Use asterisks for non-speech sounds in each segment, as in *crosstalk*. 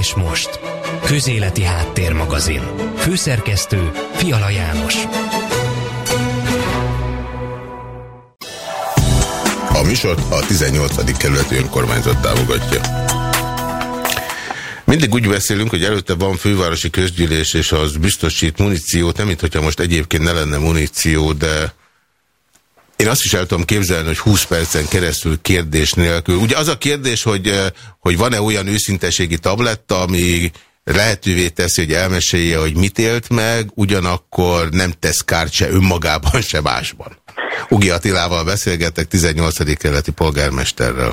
És most, Közéleti Háttérmagazin. Főszerkesztő Fiala János. A műsort a 18. kerületi önkormányzat támogatja. Mindig úgy beszélünk, hogy előtte van fővárosi közgyűlés, és az biztosít muníciót, nem mint hogyha most egyébként ne lenne muníció, de én azt is el tudom képzelni, hogy 20 percen keresztül kérdés nélkül. Ugye az a kérdés, hogy, eh, hogy van-e olyan őszinteségi tabletta, ami lehetővé teszi, hogy elmesélje, hogy mit élt meg, ugyanakkor nem tesz kárt se önmagában, se másban. Ugi Attilával beszélgetek, 18. keleti polgármesterrel.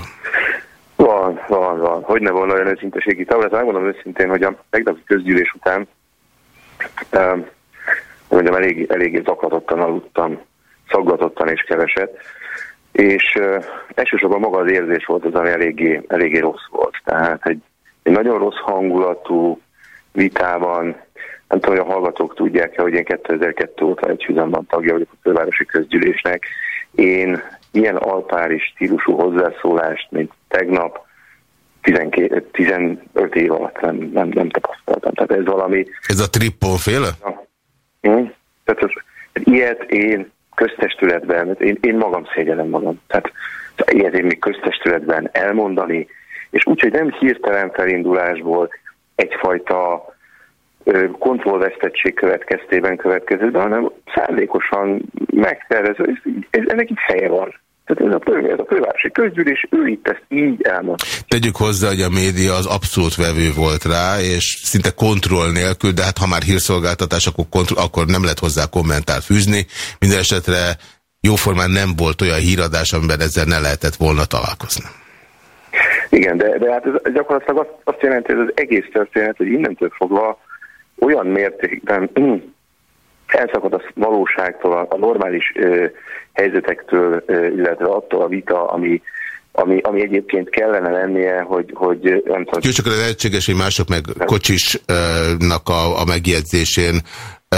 Van, van, van. Hogy ne volna olyan őszinteségi tabletta? Megmondom őszintén, hogy a tegnapi közgyűlés után um, mondjam, elég, eléggé zaklatottan aludtam szaggatottan és keveset, és elsősorban maga az érzés volt az, ami eléggé, eléggé rossz volt. Tehát egy, egy nagyon rossz hangulatú vitában, nem tudom, hogy a hallgatók tudják-e, hogy én 2002 óta egy hüzemben tagja vagyok a fővárosi közgyűlésnek. Én ilyen alpári stílusú hozzászólást, mint tegnap, 12, 15 év alatt nem, nem, nem tapasztaltam. Tehát ez valami... Ez a trippon féle? Hm? Tehát ez, ilyet én köztestületben, én, én magam szégyelem magam. Tehát ilyet én még köztestületben elmondani, és úgyhogy nem hirtelen felindulásból egyfajta kontrollvesztettség következtében következett, hanem szándékosan megtervező, és ennek itt helye van. Tehát ez a, fő, ez a fővárosi közgyűlés, ő itt ezt így elmond. Tegyük hozzá, hogy a média az abszolút vevő volt rá, és szinte kontroll nélkül, de hát ha már hírszolgáltatás, akkor, kontroll, akkor nem lehet hozzá kommentárt fűzni. Minden esetre jóformán nem volt olyan híradás, amiben ezzel ne lehetett volna találkozni. Igen, de, de hát ez gyakorlatilag azt, azt jelenti, hogy az egész történet, hogy innentől fogva olyan mértékben elszakad a valóságtól, a normális ö, helyzetektől, ö, illetve attól a vita, ami, ami, ami egyébként kellene lennie, hogy, hogy nem tudom. Jó, csak lehetséges, hogy mások meg Kocsisnak a, a megjegyzésén e,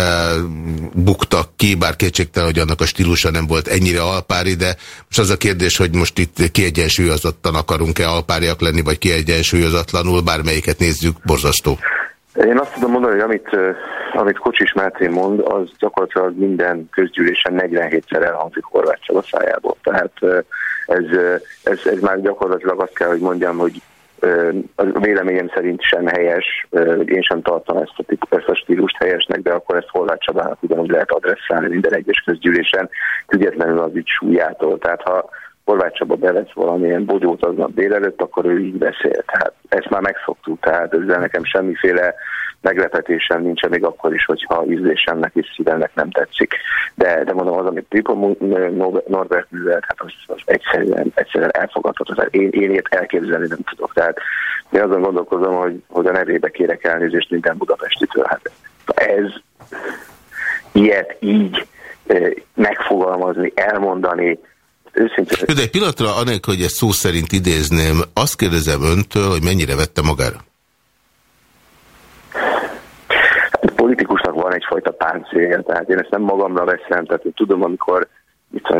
buktak ki, bár kétségtelen, hogy annak a stílusa nem volt ennyire alpári, de most az a kérdés, hogy most itt kiegyensúlyozottan akarunk-e alpáriak lenni, vagy kiegyensúlyozatlanul, bármelyiket nézzük, borzasztó. Én azt tudom mondani, hogy amit, amit Kocsis Máté mond, az gyakorlatilag minden közgyűlésen 47-szer elhangzik Horváth Csaba szájából. Tehát ez, ez, ez már gyakorlatilag azt kell, hogy mondjam, hogy a véleményem szerint sem helyes, én sem tartom ezt a, típus, ezt a stílust helyesnek, de akkor ezt Horváth Csabának ugyanúgy lehet adresszálni minden egyes közgyűlésen, függetlenül az ügy súlyától. Tehát ha Horváth Csaba bevesz valamilyen bogyót aznap délelőtt, akkor ő így beszél. Tehát ezt már megszoktuk, tehát ezzel nekem semmiféle meglepetésem nincsen, még akkor is, hogyha ízlésemnek és szívemnek nem tetszik. De, de mondom, az, amit Pipo Norbert művelt, hát az, az egyszerűen, egyszerűen elfogadható. Én, én ilyet elképzelni nem tudok. Tehát én azon gondolkozom, hogy, hogy a nevébe kérek elnézést minden budapestitől. Hát ez ilyet így megfogalmazni, elmondani, őszintén... De egy pillanatra, anélkül, hogy ezt szó szerint idézném, azt kérdezem öntől, hogy mennyire vette magára? Hát, politikusnak van egyfajta páncélja, tehát én ezt nem magamra veszem, tehát én tudom, amikor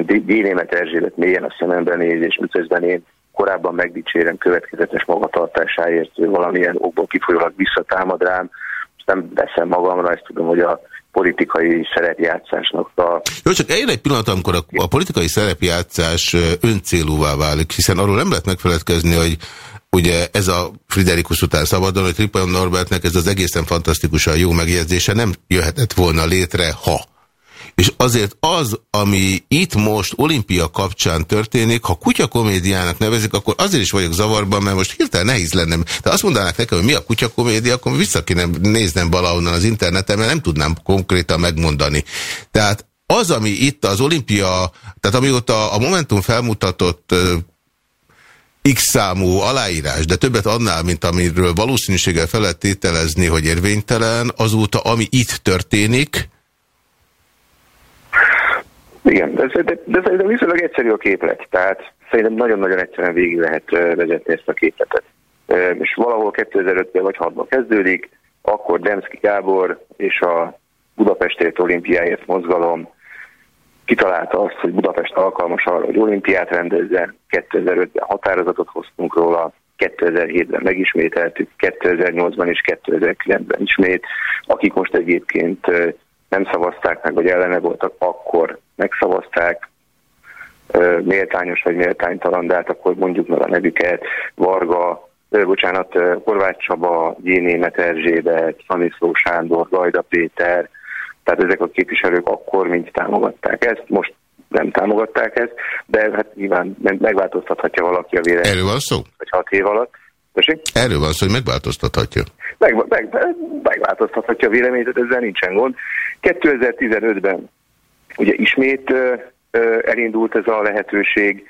Dénémet Erzsébet mélyen a szememben néz, és miközben én korábban megdicsérem következetes magatartásáért, valamilyen okból kifolyólag visszatámad rám, nem veszem magamra, ezt tudom, hogy a politikai szerepjátszásnak a... Jó, csak eljön egy pillanat, amikor a, a politikai szerepjátszás öncélúvá válik, hiszen arról nem lehet megfeledkezni, hogy ugye ez a Friderikus után szabadon, hogy Tripan Norbertnek ez az egészen fantasztikusan jó megjegyzése nem jöhetett volna létre, ha és azért az, ami itt most olimpia kapcsán történik, ha kutyakomédiának nevezik, akkor azért is vagyok zavarban, mert most hirtelen nehéz lennem. De azt mondanák nekem, hogy mi a kutyakomédia, akkor vissza kéne néznem valahonnan az interneten, mert nem tudnám konkrétan megmondani. Tehát az, ami itt az olimpia, tehát amióta a Momentum felmutatott X számú aláírás, de többet annál, mint amiről valószínűséggel felett tételezni, hogy érvénytelen, azóta, ami itt történik, igen, de, de, de szerintem viszonylag egyszerű a képlet, tehát szerintem nagyon-nagyon egyszerűen végig lehet vezetni ezt a képletet. És valahol 2005-ben vagy 6-ban kezdődik, akkor Demszki Gábor és a Budapestért olimpiáért mozgalom kitalálta azt, hogy Budapest alkalmas arra, hogy olimpiát rendezzen, 2005-ben határozatot hoztunk róla, 2007-ben megismételtük, 2008-ban és 2009-ben ismét. Akik most egyébként nem szavazták meg, vagy ellene voltak, akkor megszavazták, méltányos vagy méltánytalan, de hát akkor mondjuk meg a nevüket, Varga, bocsánat, Horváth Csaba, Gyénémet Erzsébet, Szaniszló Sándor, Gajda Péter, tehát ezek a képviselők akkor mind támogatták ezt, most nem támogatták ezt, de hát nyilván megváltoztathatja valaki a véleményt. Erről van szó? Vagy hat év alatt. Tessék? Erről van szó, hogy megváltoztathatja. Meg, meg, megváltoztathatja a véleményt, ezzel nincsen gond. 2015-ben ugye ismét ö, ö, elindult ez a lehetőség,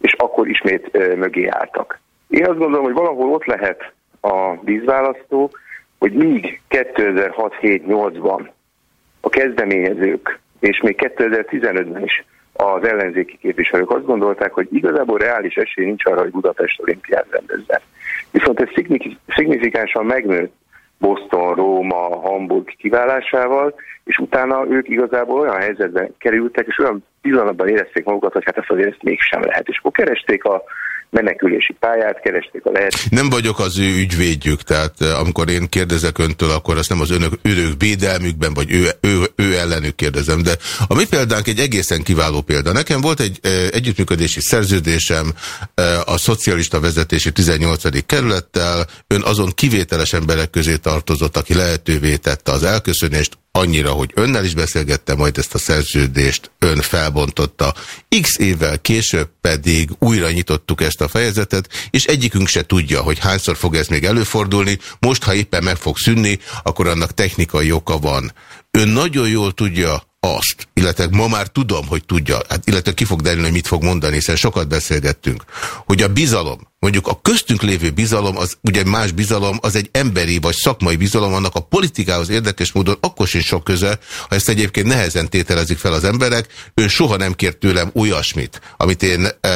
és akkor ismét ö, mögé álltak. Én azt gondolom, hogy valahol ott lehet a vízválasztó, hogy míg 2006-7-8-ban a kezdeményezők, és még 2015-ben is az ellenzéki képviselők azt gondolták, hogy igazából reális esély nincs arra, hogy Budapest olimpiát rendezzen. Viszont ez szignifikánsan megnőtt Boston, Róma, Hamburg kiválásával, és utána ők igazából olyan helyzetben kerültek, és olyan pillanatban érezték magukat, hogy hát ezt azért ezt mégsem lehet. És akkor keresték a menekülési pályát, keresték a lehet. Nem vagyok az ő ügyvédjük, tehát eh, amikor én kérdezek öntől, akkor azt nem az önök, önök védelmükben, vagy ő, ő, ő ellenük kérdezem, de a mi példánk egy egészen kiváló példa. Nekem volt egy e, együttműködési szerződésem e, a szocialista vezetési 18. kerülettel, ön azon kivételes emberek közé tartozott, aki lehetővé tette az elköszönést, annyira, hogy önnel is beszélgettem, majd ezt a szerződést ön felbontotta. X évvel később pedig újra nyitottuk ezt a fejezetet, és egyikünk se tudja, hogy hányszor fog ez még előfordulni. Most, ha éppen meg fog szűnni, akkor annak technikai oka van. Ön nagyon jól tudja azt, illetve ma már tudom, hogy tudja, hát, illetve ki fog derülni, hogy mit fog mondani, hiszen sokat beszélgettünk, hogy a bizalom, mondjuk a köztünk lévő bizalom, az ugye más bizalom, az egy emberi vagy szakmai bizalom, annak a politikához érdekes módon akkor sincs sok köze, ha ezt egyébként nehezen tételezik fel az emberek. Ő soha nem kért tőlem olyasmit, amit én e,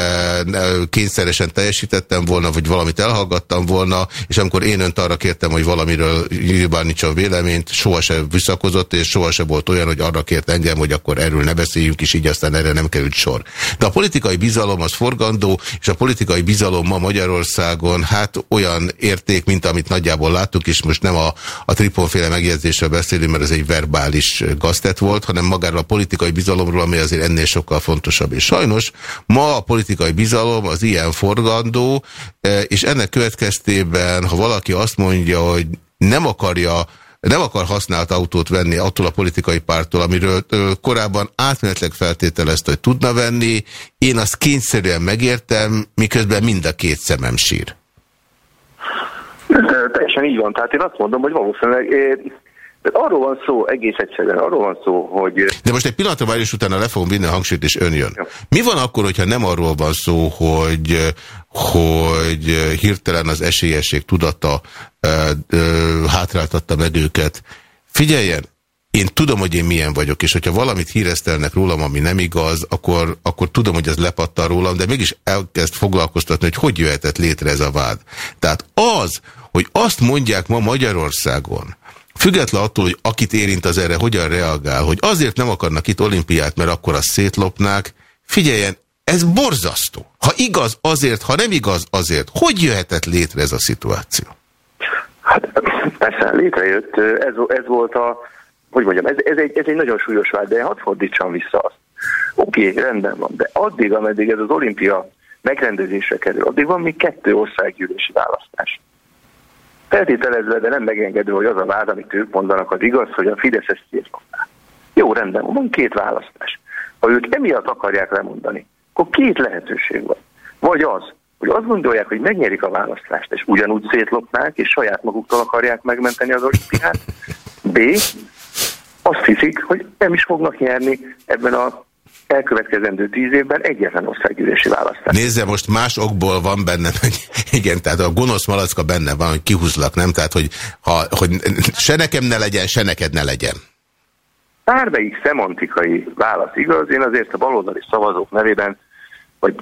kényszeresen teljesítettem volna, vagy valamit elhallgattam volna, és amikor én önt arra kértem, hogy valamiről nyilvánítsa véleményt, sohasem visszakozott, és sohasem volt olyan, hogy arra kért engem, hogy akkor erről ne beszéljünk, és így aztán erre nem került sor. De a politikai bizalom az forgandó, és a politikai bizalom ma Magyarországon hát olyan érték, mint amit nagyjából láttuk, és most nem a, a triponféle megjegyzésről beszélünk, mert ez egy verbális gaztet volt, hanem magáról a politikai bizalomról, ami azért ennél sokkal fontosabb. És sajnos ma a politikai bizalom az ilyen forgandó, e, és ennek következtében, ha valaki azt mondja, hogy nem akarja nem akar használt autót venni attól a politikai pártól, amiről korábban átmenetleg feltételezte, hogy tudna venni. Én azt kényszerűen megértem, miközben mind a két szemem sír. Teljesen így van. Tehát én azt mondom, hogy valószínűleg de arról van szó, egész egyszerűen arról van szó, hogy... De most egy pillanatra várj, és utána le fogom vinni a hangsúlyt, és ön jön. Mi van akkor, hogyha nem arról van szó, hogy, hogy hirtelen az esélyesség tudata e, e, hátráltatta meg őket? Figyeljen, én tudom, hogy én milyen vagyok, és hogyha valamit híresztelnek rólam, ami nem igaz, akkor, akkor tudom, hogy ez lepattan rólam, de mégis elkezd foglalkoztatni, hogy hogy jöhetett létre ez a vád. Tehát az, hogy azt mondják ma Magyarországon, Független attól, hogy akit érint az erre, hogyan reagál, hogy azért nem akarnak itt olimpiát, mert akkor azt szétlopnák, figyeljen, ez borzasztó. Ha igaz, azért, ha nem igaz, azért. Hogy jöhetett létre ez a szituáció? Hát persze, létrejött. Ez, ez volt a, hogy mondjam, ez, ez, egy, ez egy nagyon súlyos vád, de hadd fordítsam vissza azt. Oké, okay, rendben van, de addig, ameddig ez az olimpia megrendezésre kerül, addig van még kettő országgyűlési választás. Feltételezve, de nem megengedő, hogy az a vád, amit ők mondanak, az igaz, hogy a Fidesz ezt. Jó, rendben, van két választás. Ha ők emiatt akarják lemondani, akkor két lehetőség van. Vagy az, hogy azt gondolják, hogy megnyerik a választást, és ugyanúgy szétlopnák, és saját maguktól akarják megmenteni az olimpiát. B. Azt hiszik, hogy nem is fognak nyerni ebben a elkövetkezendő tíz évben egyetlen országgyűlési választás. Nézze, most más okból van benne, *laughs* hogy igen, tehát a gonosz malacka benne van, hogy kihúzlak, nem? Tehát, hogy, ha, hogy se nekem ne legyen, se neked ne legyen. Bármelyik szemantikai válasz igaz, én azért a baloldali szavazók nevében, vagy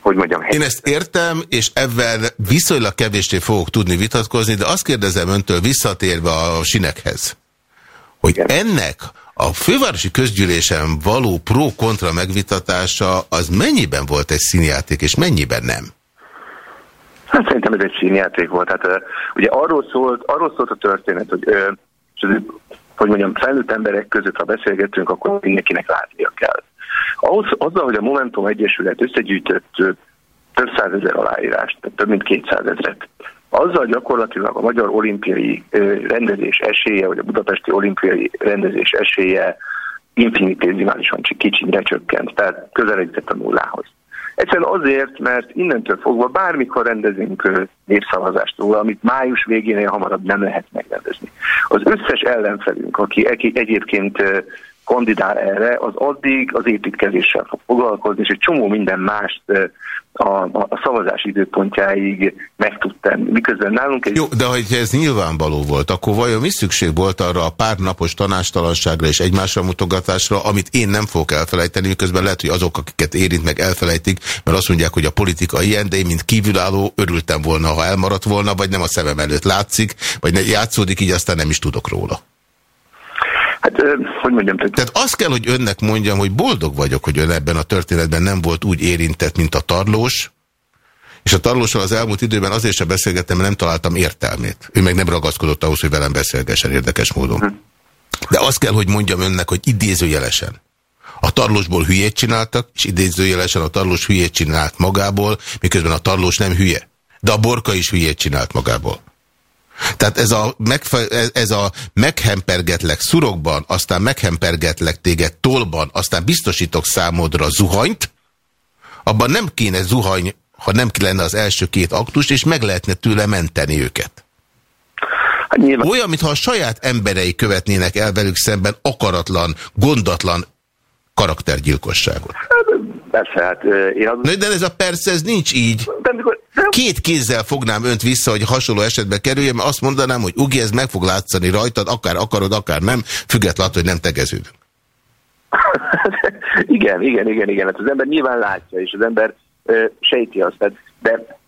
hogy mondjam. Én ezt értem, és ebben viszonylag kevésbé fogok tudni vitatkozni, de azt kérdezem öntől visszatérve a sinekhez, hogy Igen. ennek a fővárosi közgyűlésen való pro-kontra megvitatása az mennyiben volt egy színjáték, és mennyiben nem? Hát szerintem ez egy színjáték volt. Hát ugye arról szólt, arról szólt a történet, hogy, uh, hogy mondjam, felnőtt emberek között, ha beszélgetünk, akkor mindenkinek látnia kell. Ahhoz, azzal, hogy a Momentum Egyesület összegyűjtött több százezer aláírást, több mint kétszázezret, azzal gyakorlatilag a magyar olimpiai rendezés esélye, vagy a budapesti olimpiai rendezés esélye infinitézimálisan kicsinyre csökkent, tehát közelített a nullához. Egyszerűen azért, mert innentől fogva bármikor rendezünk népszavazást róla, amit május végénél hamarabb nem lehet megrendezni. Az összes ellenfelünk, aki egyébként kandidál erre, az addig az építkezéssel fog foglalkozni, és egy csomó minden mást a, a, szavazás időpontjáig meg tud tenni. Miközben nálunk egy... Jó, de ha ez nyilvánvaló volt, akkor vajon mi szükség volt arra a pár napos tanástalanságra és egymásra mutogatásra, amit én nem fogok elfelejteni, miközben lehet, hogy azok, akiket érint meg elfelejtik, mert azt mondják, hogy a politika ilyen, de én mint kívülálló örültem volna, ha elmaradt volna, vagy nem a szemem előtt látszik, vagy játszódik, így aztán nem is tudok róla. Hát, hogy mondjam? Tehát azt kell, hogy önnek mondjam, hogy boldog vagyok, hogy ön ebben a történetben nem volt úgy érintett, mint a tarlós, és a tarlósal az elmúlt időben azért sem beszélgettem, mert nem találtam értelmét. Ő meg nem ragaszkodott ahhoz, hogy velem beszélgessen érdekes módon. Hm. De azt kell, hogy mondjam önnek, hogy idézőjelesen. A tarlósból hülyét csináltak, és idézőjelesen a tarlós hülyét csinált magából, miközben a tarlós nem hülye. De a borka is hülyét csinált magából. Tehát ez a, ez a meghempergetlek szurokban, aztán meghempergetlek téged tolban, aztán biztosítok számodra zuhanyt, abban nem kéne zuhany, ha nem lenne az első két aktus, és meg lehetne tőle menteni őket. Hát Olyan, mintha a saját emberei követnének el velük szemben akaratlan, gondatlan karaktergyilkosságot. Hát, Persze, hát én az... De ez a persze, ez nincs így. De mikor... Két kézzel fognám önt vissza, hogy hasonló esetbe kerüljem, mert azt mondanám, hogy Ugi, ez meg fog látszani rajtad, akár akarod, akár nem, függetlenül, hogy nem tegeződünk. *laughs* igen, igen, igen, igen. Hát az ember nyilván látja, és az ember uh, sejti azt, de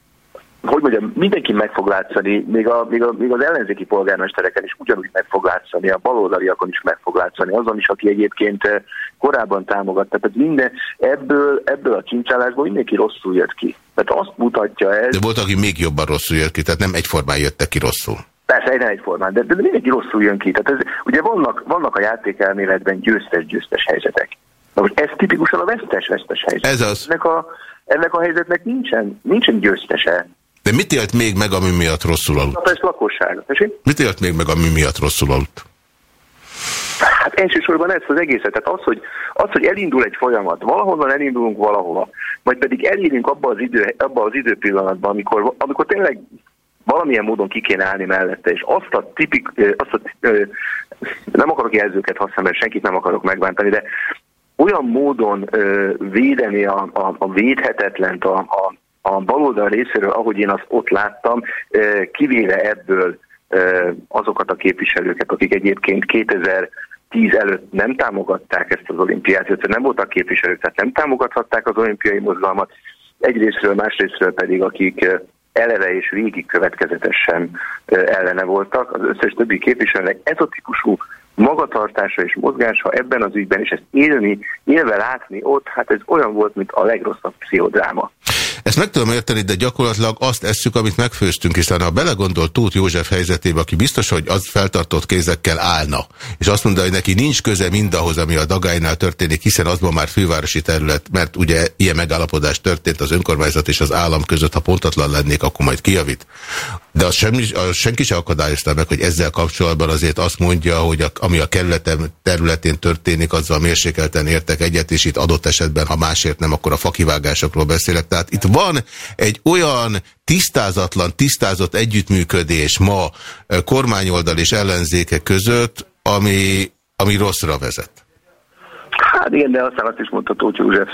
hogy mondjam, mindenki meg fog látszani, még, a, még, a, még az ellenzéki polgármestereken is ugyanúgy meg fog látszani, a baloldaliakon is meg fog látszani, azon is, aki egyébként eh, korábban támogatta. Tehát minden, ebből, ebből a csincsálásból mindenki rosszul jött ki. Tehát azt mutatja ez... De volt, aki még jobban rosszul jött ki, tehát nem egyformán jöttek ki rosszul. Persze, nem egyformán, de, de mindenki rosszul jön ki. Tehát ez, ugye vannak, vannak a játékelméletben győztes-győztes helyzetek. Na most ez tipikusan a vesztes-vesztes helyzet. Ez az. Ennek a, ennek a helyzetnek nincsen, nincsen győztese. De mit élt még meg, ami miatt rosszul aludt? Budapest lakosság. Mit élt még meg, ami miatt rosszul aludt? Hát elsősorban ez az egészet. Tehát az hogy, az, hogy elindul egy folyamat, valahonnan elindulunk valahova, vagy pedig elérünk abba az, idő, abba az időpillanatban, amikor, amikor tényleg valamilyen módon ki kéne állni mellette, és azt a tipik, azt a, nem akarok jelzőket használni, mert senkit nem akarok megbántani, de olyan módon védeni a, a, a védhetetlent, a, a, a baloldal részéről, ahogy én azt ott láttam, kivéve ebből azokat a képviselőket, akik egyébként 2010 előtt nem támogatták ezt az olimpiát, illetve nem voltak képviselők, tehát nem támogathatták az olimpiai mozgalmat, egyrésztről, másrésztről pedig, akik eleve és végig következetesen ellene voltak, az összes többi képviselőnek ez a típusú magatartása és mozgása ebben az ügyben, és ezt élni, élve látni ott, hát ez olyan volt, mint a legrosszabb pszichodráma. Ezt meg tudom érteni, de gyakorlatilag azt esszük, amit megfőztünk, hiszen ha belegondol Tóth József helyzetébe, aki biztos, hogy az feltartott kézekkel állna, és azt mondja, hogy neki nincs köze mindahhoz, ami a Dagálynál történik, hiszen azban már fővárosi terület, mert ugye ilyen megállapodás történt az önkormányzat és az állam között, ha pontatlan lennék, akkor majd kijavít. De az semmi, az senki sem akadályozta meg, hogy ezzel kapcsolatban azért azt mondja, hogy a, ami a kerületem területén történik, azzal mérsékelten értek egyet, és itt adott esetben, ha másért nem, akkor a fakivágásokról beszélek. Tehát itt van egy olyan tisztázatlan, tisztázott együttműködés ma kormányoldal és ellenzéke között, ami, ami rosszra vezet. Hát igen, de aztán azt is mondta Tóth József,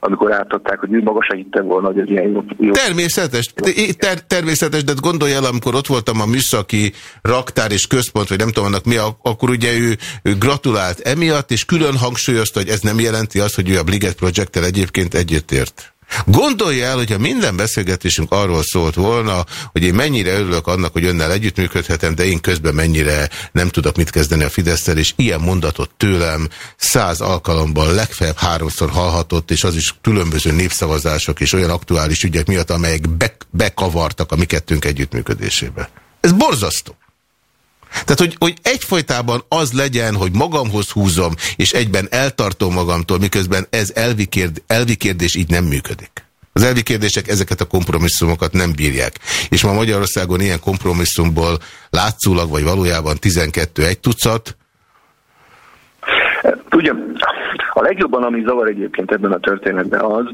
amikor átadták, hogy ő maga se hitte volna, hogy ez ilyen jó. jó. Természetes, ter természetes, de gondolj el, amikor ott voltam a műszaki raktár és központ, vagy nem tudom annak mi, akkor ugye ő, ő gratulált emiatt, és külön hangsúlyozta, hogy ez nem jelenti azt, hogy ő a Bliget project egyébként egyetért. Gondolja el, hogyha minden beszélgetésünk arról szólt volna, hogy én mennyire örülök annak, hogy önnel együttműködhetem, de én közben mennyire nem tudok mit kezdeni a fidesz és ilyen mondatot tőlem száz alkalommal legfeljebb háromszor hallhatott, és az is különböző népszavazások és olyan aktuális ügyek miatt, amelyek be bekavartak a mi kettőnk együttműködésébe. Ez borzasztó. Tehát, hogy, hogy egyfolytában az legyen, hogy magamhoz húzom, és egyben eltartom magamtól, miközben ez elvi, kérd, elvi kérdés így nem működik. Az elvi kérdések ezeket a kompromisszumokat nem bírják. És ma Magyarországon ilyen kompromisszumból látszólag, vagy valójában 12 egy tucat. Tudja, a legjobban, ami zavar egyébként ebben a történetben az,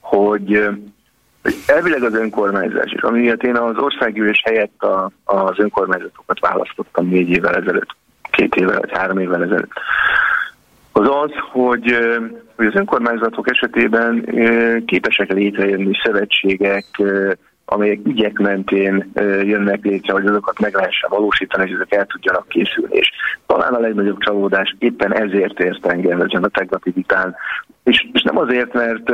hogy Elvileg az önkormányzás is, ami miatt én az országgyűlés helyett a, az önkormányzatokat választottam négy évvel ezelőtt, két évvel, vagy három évvel ezelőtt, az az, hogy, hogy az önkormányzatok esetében képesek létrejönni szövetségek, amelyek ügyek mentén jönnek létre, hogy azokat meg lehessen valósítani, hogy ezek el tudjanak készülni. És talán a legnagyobb csalódás éppen ezért ért engem a tegnapi vitán. És, és nem azért, mert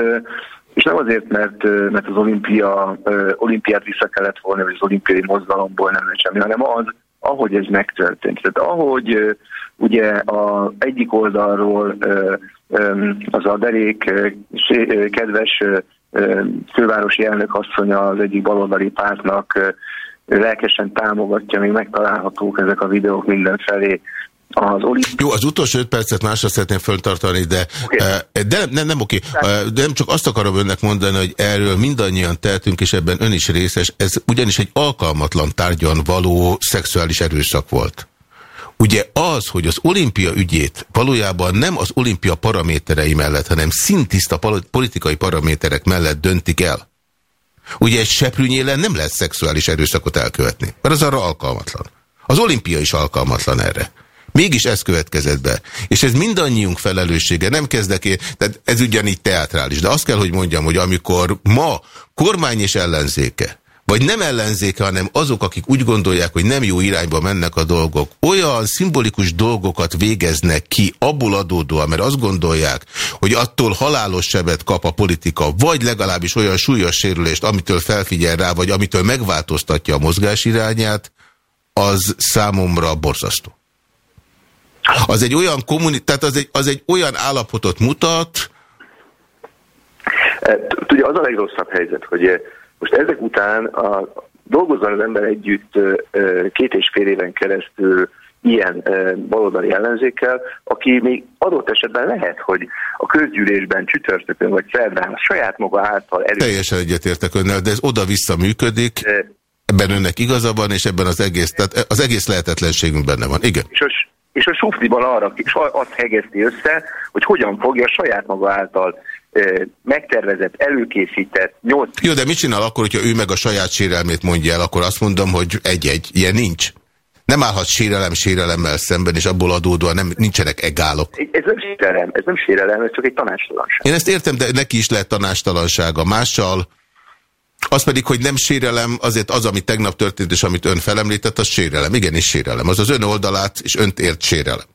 és nem azért, mert, mert az olimpia, olimpiát vissza kellett volna, vagy az olimpiai mozdalomból nem lett semmi, hanem az, ahogy ez megtörtént. Tehát ahogy ugye a egyik oldalról az a derék kedves fővárosi elnök asszonya az egyik baloldali pártnak lelkesen támogatja, még megtalálhatók ezek a videók mindenfelé, az olimpiai... Jó, az utolsó öt percet másra szeretném föltartani, de, okay. Eh, de nem, nem, nem oké. Okay. De nem csak azt akarom önnek mondani, hogy erről mindannyian tehetünk, és ebben ön is részes. Ez ugyanis egy alkalmatlan tárgyan való szexuális erőszak volt. Ugye az, hogy az olimpia ügyét valójában nem az olimpia paraméterei mellett, hanem szintiszta politikai paraméterek mellett döntik el. Ugye egy seprűnyélen nem lehet szexuális erőszakot elkövetni, mert az arra alkalmatlan. Az olimpia is alkalmatlan erre. Mégis ez következett be. És ez mindannyiunk felelőssége. Nem kezdek én, tehát ez ugyanígy teátrális. De azt kell, hogy mondjam, hogy amikor ma kormány és ellenzéke, vagy nem ellenzéke, hanem azok, akik úgy gondolják, hogy nem jó irányba mennek a dolgok, olyan szimbolikus dolgokat végeznek ki abból adódóan, mert azt gondolják, hogy attól halálos sebet kap a politika, vagy legalábbis olyan súlyos sérülést, amitől felfigyel rá, vagy amitől megváltoztatja a mozgás irányát, az számomra borzasztó. Az egy olyan kommuni tehát az egy, az egy olyan állapotot mutat. E, tudja, az a legrosszabb helyzet, hogy e, most ezek után a, dolgozzon az ember együtt e, két és fél éven keresztül ilyen baloldali ellenzékkel, aki még adott esetben lehet, hogy a közgyűlésben csütörtökön vagy szerdán a saját maga által erős. Teljesen egyetértek önnel, de ez oda-vissza működik. Ebben önnek igaza van, és ebben az egész, tehát az egész lehetetlenségünk benne van. Igen. És és a sufniban arra és azt hegeszti össze, hogy hogyan fogja saját maga által megtervezett, előkészített nyolc... Jó, de mit csinál akkor, hogyha ő meg a saját sérelmét mondja el, akkor azt mondom, hogy egy-egy, ilyen nincs. Nem állhat sérelem sérelemmel szemben, és abból adódóan nem, nincsenek egálok. Ez nem sérelem, ez nem sérelem, ez csak egy tanástalanság. Én ezt értem, de neki is lehet tanástalansága. Mással az pedig, hogy nem sérelem, azért az, ami tegnap történt, és amit ön felemlített, az sérelem. Igenis sérelem. Az az ön oldalát, és önt ért sérelem.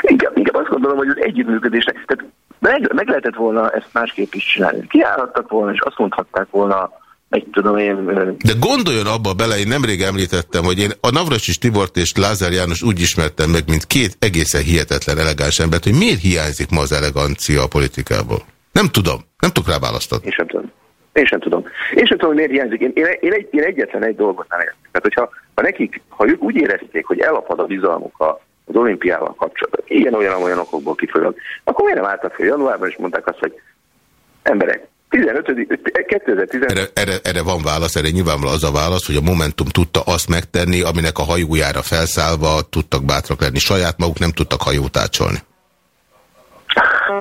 Igen, igen azt gondolom, hogy az együttműködésnek, tehát meg, meg lehetett volna ezt másképp is csinálni. Kiállhattak volna, és azt mondhatták volna, tudom én... De gondoljon abba bele, én nemrég említettem, hogy én a Navracsis Tibort és Lázár János úgy ismertem meg, mint két egészen hihetetlen elegáns embert, hogy miért hiányzik ma az elegancia a politikából. Nem tudom. Nem tudok rá választani. Én sem tudom. Én sem tudom. Én sem tudom, hogy miért hiányzik. Én, én, én, egy, én egyetlen egy dolgot nem értek. Tehát, hogyha ha nekik, ha ők úgy érezték, hogy elapad a bizalmuk a, az olimpiával kapcsolatban, ilyen olyan olyan okokból kifolyólag, akkor miért nem álltak fel januárban, és mondták azt, hogy emberek, 15. 2015. Erre, erre, erre van válasz, erre nyilvánvalóan az a válasz, hogy a Momentum tudta azt megtenni, aminek a hajójára felszállva tudtak bátrak lenni. Saját maguk nem tudtak hajót ácsolni.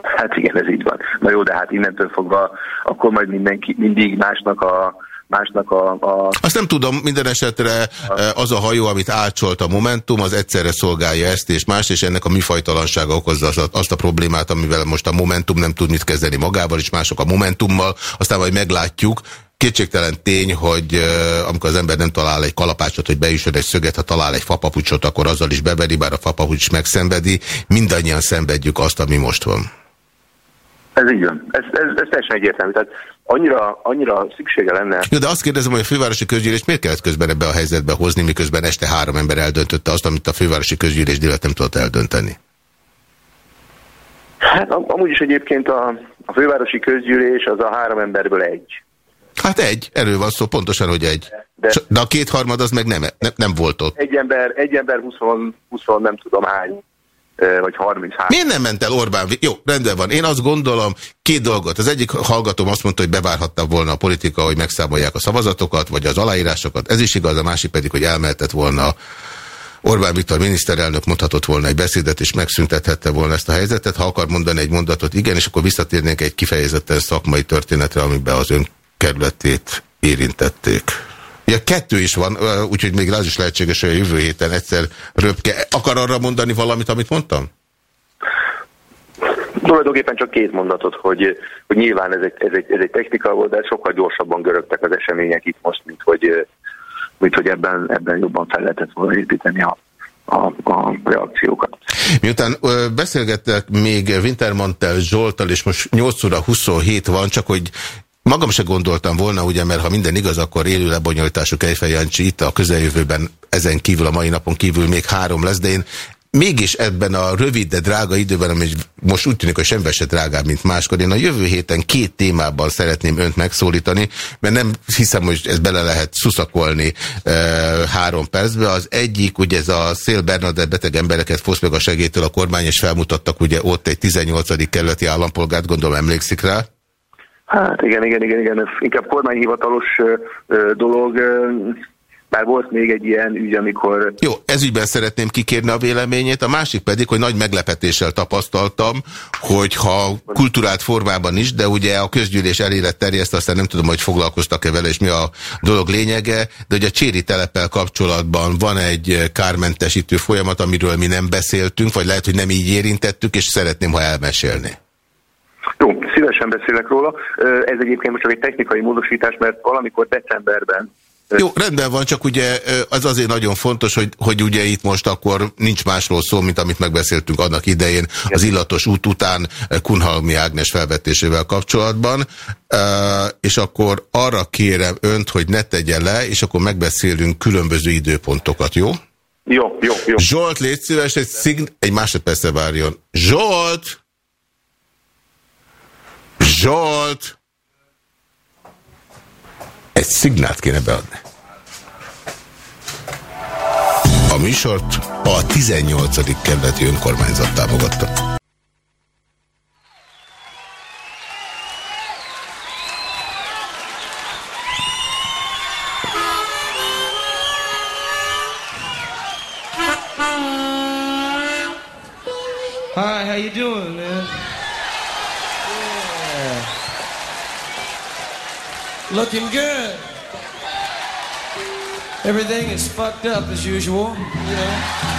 Hát igen, ez így van. Na jó, de hát innentől fogva akkor majd mindenki, mindig másnak a másnak a, a... Azt nem tudom, minden esetre eh, az a hajó, amit átcsolt a Momentum, az egyszerre szolgálja ezt és más, és ennek a mifajtalansága okozza azt, azt a problémát, amivel most a Momentum nem tud mit kezdeni magával, és mások a Momentummal, aztán majd meglátjuk. Kétségtelen tény, hogy uh, amikor az ember nem talál egy kalapácsot, hogy beüssön egy szöget, ha talál egy fapapucsot, akkor azzal is beveri, bár a fapapucs megszenvedi. Mindannyian szenvedjük azt, ami most van. Ez így van. Ez, ez, ez teljesen egyértelmű. Tehát annyira, annyira szüksége lenne... Jó, de azt kérdezem, hogy a fővárosi közgyűlés miért kellett közben ebbe a helyzetbe hozni, miközben este három ember eldöntötte azt, amit a fővárosi közgyűlés délet nem tudott eldönteni? Hát amúgy is egyébként a, a fővárosi közgyűlés az a három emberből egy. Hát egy, erről van szó, pontosan, hogy egy. De, de a kétharmad az meg nem, nem, nem volt ott. Egy ember, egy ember 20, 20 nem tudom hány vagy 33. Miért nem ment el Orbán? Jó, rendben van. Én azt gondolom, két dolgot. Az egyik hallgatóm azt mondta, hogy bevárhatta volna a politika, hogy megszámolják a szavazatokat, vagy az aláírásokat. Ez is igaz, a másik pedig, hogy elmehetett volna Orbán Viktor miniszterelnök mondhatott volna egy beszédet, és megszüntethette volna ezt a helyzetet. Ha akar mondani egy mondatot, igen, és akkor visszatérnénk egy kifejezetten szakmai történetre, amiben az ön kerületét érintették. Ja, kettő is van, úgyhogy még az is lehetséges, hogy a jövő héten egyszer röpke. Akar arra mondani valamit, amit mondtam? Tulajdonképpen csak két mondatot, hogy, hogy nyilván ez egy, ez, egy, ez egy technika volt, de sokkal gyorsabban görögtek az események itt most, mint hogy, mint hogy ebben, ebben jobban fel lehetett volna építeni a, a, a reakciókat. Miután ö, beszélgettek még Wintermantel Zsoltal, és most 8 óra 27 van, csak hogy Magam se gondoltam volna, ugye, mert ha minden igaz, akkor élő lebonyolítású Kejfej Jancsi itt a közeljövőben ezen kívül, a mai napon kívül még három lesz, de én mégis ebben a rövid, de drága időben, ami most úgy tűnik, hogy semmi se drágább, mint máskor, én a jövő héten két témában szeretném önt megszólítani, mert nem hiszem, hogy ez bele lehet szuszakolni e, három percbe. Az egyik, ugye ez a Szél Bernadett beteg embereket fosz meg a segélytől a kormány, és felmutattak ugye ott egy 18. kerületi állampolgárt, gondolom emlékszik rá. Hát igen, igen, igen, igen, ez inkább kormányhivatalos dolog. Már volt még egy ilyen ügy, amikor... Jó, ez ügyben szeretném kikérni a véleményét, a másik pedig, hogy nagy meglepetéssel tapasztaltam, hogyha kulturált formában is, de ugye a közgyűlés elélet terjeszt, aztán nem tudom, hogy foglalkoztak-e vele, és mi a dolog lényege, de ugye a Cséri telepel kapcsolatban van egy kármentesítő folyamat, amiről mi nem beszéltünk, vagy lehet, hogy nem így érintettük, és szeretném, ha elmesélni. Jó, szívesen beszélek róla. Ez egyébként most csak egy technikai módosítás, mert valamikor decemberben jó, rendben van, csak ugye az azért nagyon fontos, hogy, hogy ugye itt most akkor nincs másról szó, mint amit megbeszéltünk annak idején az illatos út után Kunhalmi Ágnes felvetésével kapcsolatban, és akkor arra kérem önt, hogy ne tegye le, és akkor megbeszélünk különböző időpontokat, jó? Jó, jó, jó. Zsolt, légy szíves, egy, szign egy másodpercre várjon. Zsolt! Zsolt! Egy szignált kéne beadni. A műsort a 18. kerületi önkormányzat támogatta. Hi, how you doing, man? Looking good. Everything is fucked up as usual, you know.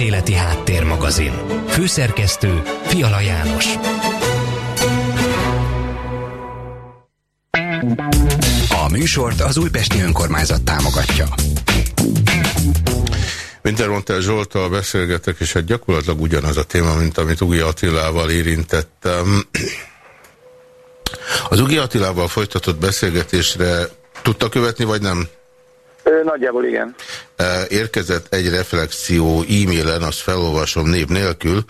Közéleti Háttérmagazin. Főszerkesztő Fiala János. A műsort az Újpesti Önkormányzat támogatja. Wintermontel Zsoltal beszélgetek, és hát gyakorlatilag ugyanaz a téma, mint amit Ugi Attilával érintettem. Az Ugi Attilával folytatott beszélgetésre tudta követni, vagy nem? Nagyjából igen. Érkezett egy reflexió e-mailen, azt felolvasom név nélkül.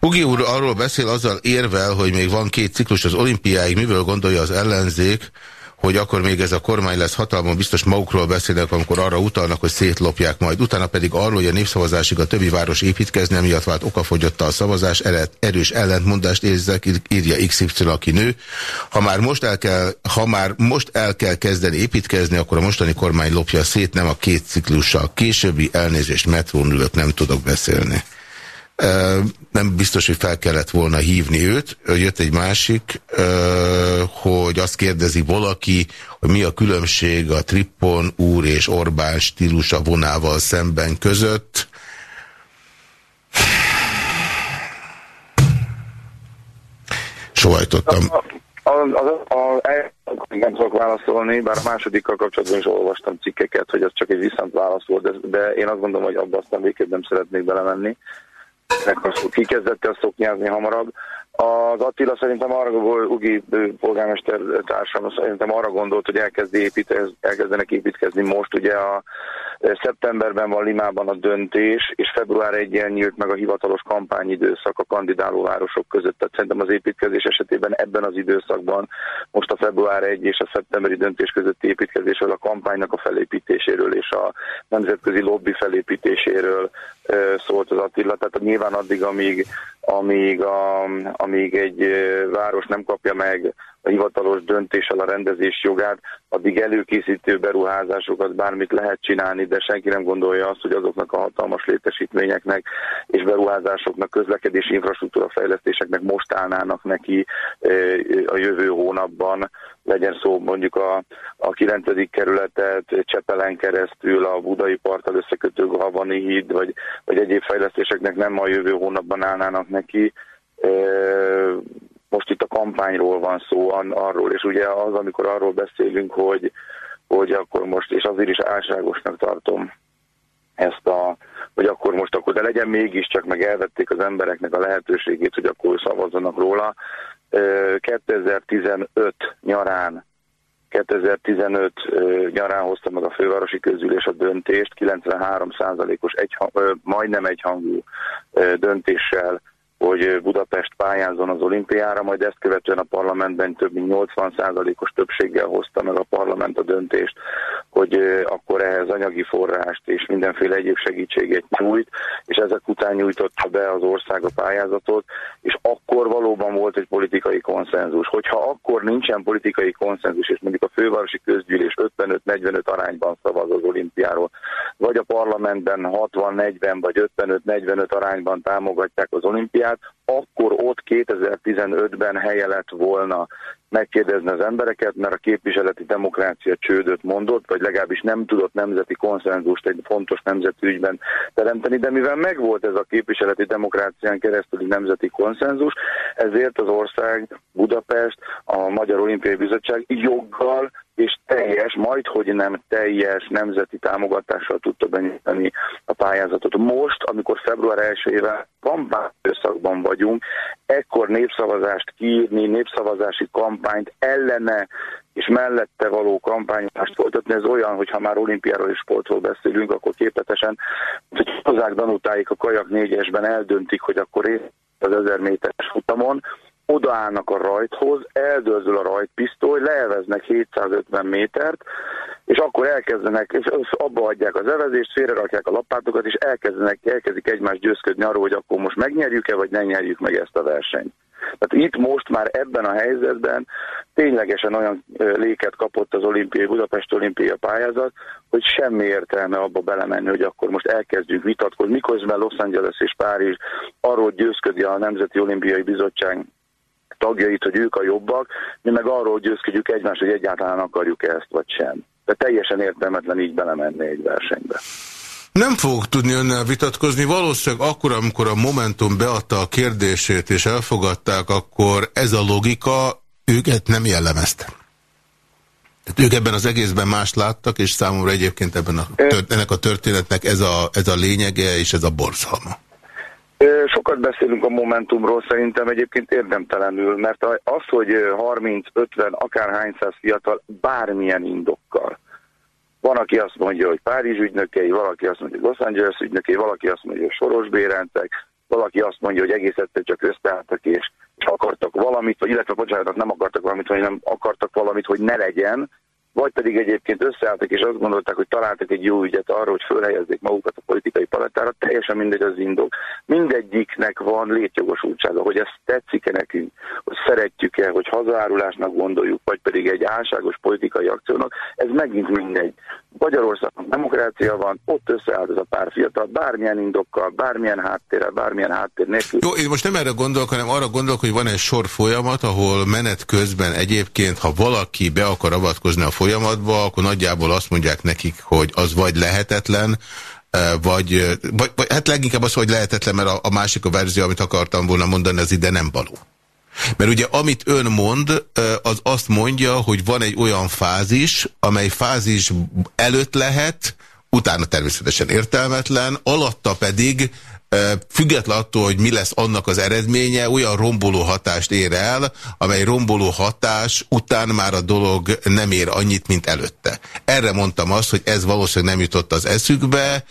Ugi úr arról beszél, azzal érvel, hogy még van két ciklus az olimpiáig, mivel gondolja az ellenzék, hogy akkor még ez a kormány lesz hatalmon, biztos magukról beszélnek, amikor arra utalnak, hogy szétlopják majd. Utána pedig arról, hogy a népszavazásig a többi város építkezni, emiatt vált okafogyotta a szavazás, erős ellentmondást érzek, írja XY, aki nő. Ha már, most el kell, ha már most el kell kezdeni építkezni, akkor a mostani kormány lopja szét, nem a két ciklussal. Későbbi elnézést metrón nem tudok beszélni nem biztos, hogy fel kellett volna hívni őt. Jött egy másik, hogy azt kérdezi valaki, hogy mi a különbség a Trippon úr és Orbán stílusa vonával szemben között. Sohajtottam. A, a, a, a, nem tudok válaszolni, bár a másodikkal kapcsolatban is olvastam cikkeket, hogy az csak egy viszont válasz volt, de, de én azt gondolom, hogy abba aztán végképp nem szeretnék belemenni kikezdett el szoknyázni hamarabb. Az Attila szerintem arra Ugi polgármester társam szerintem arra gondolt, hogy elkezdi építez, elkezdenek építkezni most. Ugye a szeptemberben van Limában a döntés, és február 1-en nyílt meg a hivatalos kampányidőszak a kandidáló városok között. Tehát szerintem az építkezés esetében ebben az időszakban most a február 1 és a szeptemberi döntés közötti építkezésről, a kampánynak a felépítéséről és a nemzetközi lobby felépítéséről szólt az Attila. Tehát nyilván addig, amíg, amíg, a, amíg egy város nem kapja meg a hivatalos döntéssel a rendezés jogát, addig előkészítő beruházásokat bármit lehet csinálni, de senki nem gondolja azt, hogy azoknak a hatalmas létesítményeknek és beruházásoknak, közlekedési infrastruktúra fejlesztéseknek most állnának neki a jövő hónapban, legyen szó mondjuk a, a 9. kerületet Csepelen keresztül, a Budai parttal összekötő Havani híd, vagy, vagy egyéb fejlesztéseknek nem a jövő hónapban állnának neki most itt a kampányról van szó, arról, és ugye az, amikor arról beszélünk, hogy, hogy akkor most, és azért is álságosnak tartom ezt a, hogy akkor most akkor, de legyen mégiscsak, meg elvették az embereknek a lehetőségét, hogy akkor szavazzanak róla. 2015 nyarán 2015 nyarán hozta meg a fővárosi közülés a döntést, 93%-os egy, majdnem egyhangú döntéssel hogy Budapest pályázzon az olimpiára, majd ezt követően a parlamentben több mint 80%-os többséggel hozta meg a parlament a döntést, hogy akkor ehhez anyagi forrást és mindenféle egyéb segítséget nyújt, és ezek után nyújtotta be az ország a pályázatot, és akkor valóban volt egy politikai konszenzus. Hogyha akkor nincsen politikai konszenzus, és mondjuk a fővárosi közgyűlés 55-45 arányban szavaz az olimpiáról, vagy a parlamentben 60-40 vagy 55-45 arányban támogatják az olimpiát, akkor ott 2015-ben helye lett volna megkérdezni az embereket, mert a képviseleti demokrácia csődöt mondott, vagy legalábbis nem tudott nemzeti konszenzust egy fontos nemzeti ügyben teremteni, de mivel megvolt ez a képviseleti demokrácián keresztüli nemzeti konszenzus, ezért az ország, Budapest, a Magyar Olimpiai Bizottság joggal és teljes, majd hogy nem teljes nemzeti támogatással tudta benyújtani a pályázatot. Most, amikor február 1-ével kampányőszakban vagyunk, ekkor népszavazást kiírni, népszavazási kampányt ellene és mellette való kampányozást folytatni, ez olyan, hogy ha már olimpiáról és sportról beszélünk, akkor képletesen, hogy hozzák Danutáik a kajak négyesben eldöntik, hogy akkor az 1000 méteres futamon, odaállnak a rajthoz, eldőzül a rajtpisztoly, leeveznek 750 métert, és akkor elkezdenek, és abba adják az evezést, félrerakják a lapátokat, és elkezdenek, elkezdik egymást győzködni arról, hogy akkor most megnyerjük-e, vagy nem nyerjük meg ezt a versenyt. Tehát itt most már ebben a helyzetben ténylegesen olyan léket kapott az olimpiai, Budapest olimpiai pályázat, hogy semmi értelme abba belemenni, hogy akkor most elkezdjük vitatkozni, miközben Los Angeles és Párizs arról győzködi a Nemzeti Olimpiai Bizottság tagjait, hogy ők a jobbak, mi meg arról győzködjük egymást, hogy egyáltalán akarjuk -e ezt vagy sem. De teljesen értelmetlen így belemenni egy versenybe. Nem fogok tudni önnel vitatkozni. Valószínűleg akkor, amikor a Momentum beadta a kérdését és elfogadták, akkor ez a logika őket nem jellemezte. ők ebben az egészben más láttak, és számomra egyébként ebben a, ennek a történetnek ez a, ez a lényege és ez a borzalma. Sokat beszélünk a Momentumról, szerintem egyébként érdemtelenül, mert az, hogy 30-50, akárhány száz fiatal bármilyen indokkal. Van, aki azt mondja, hogy Párizs ügynökei, valaki azt mondja, hogy Los Angeles ügynökei, valaki azt mondja, hogy Soros Bérentek, valaki azt mondja, hogy egész egyszer csak összeálltak és, akartak valamit, vagy illetve bocsánat, nem akartak valamit, vagy nem akartak valamit, hogy ne legyen, vagy pedig egyébként összeálltak és azt gondolták, hogy találtak egy jó ügyet arra, hogy fölhelyezzék magukat a politikai palettára, teljesen mindegy az indok. Mindegyiknek van létjogosultsága, hogy ezt tetszik-e nekünk, hogy szeretjük-e, hogy hazaárulásnak gondoljuk, vagy pedig egy álságos politikai akciónak, ez megint mindegy. Magyarországon demokrácia van, ott összeállt ez a pár fiatal, bármilyen indokkal, bármilyen háttérrel, bármilyen háttér nélkül. Jó, én most nem erre gondolok, hanem arra gondolok, hogy van egy sor folyamat, ahol menet közben egyébként, ha valaki be akar avatkozni a folyamatba, akkor nagyjából azt mondják nekik, hogy az vagy lehetetlen, eh, vagy, vagy, vagy hát leginkább az, hogy lehetetlen, mert a, a másik a verzió, amit akartam volna mondani, az ide nem való. Mert ugye amit ön mond, az azt mondja, hogy van egy olyan fázis, amely fázis előtt lehet, utána természetesen értelmetlen, alatta pedig független attól, hogy mi lesz annak az eredménye, olyan romboló hatást ér el, amely romboló hatás után már a dolog nem ér annyit, mint előtte. Erre mondtam azt, hogy ez valószínűleg nem jutott az eszükbe,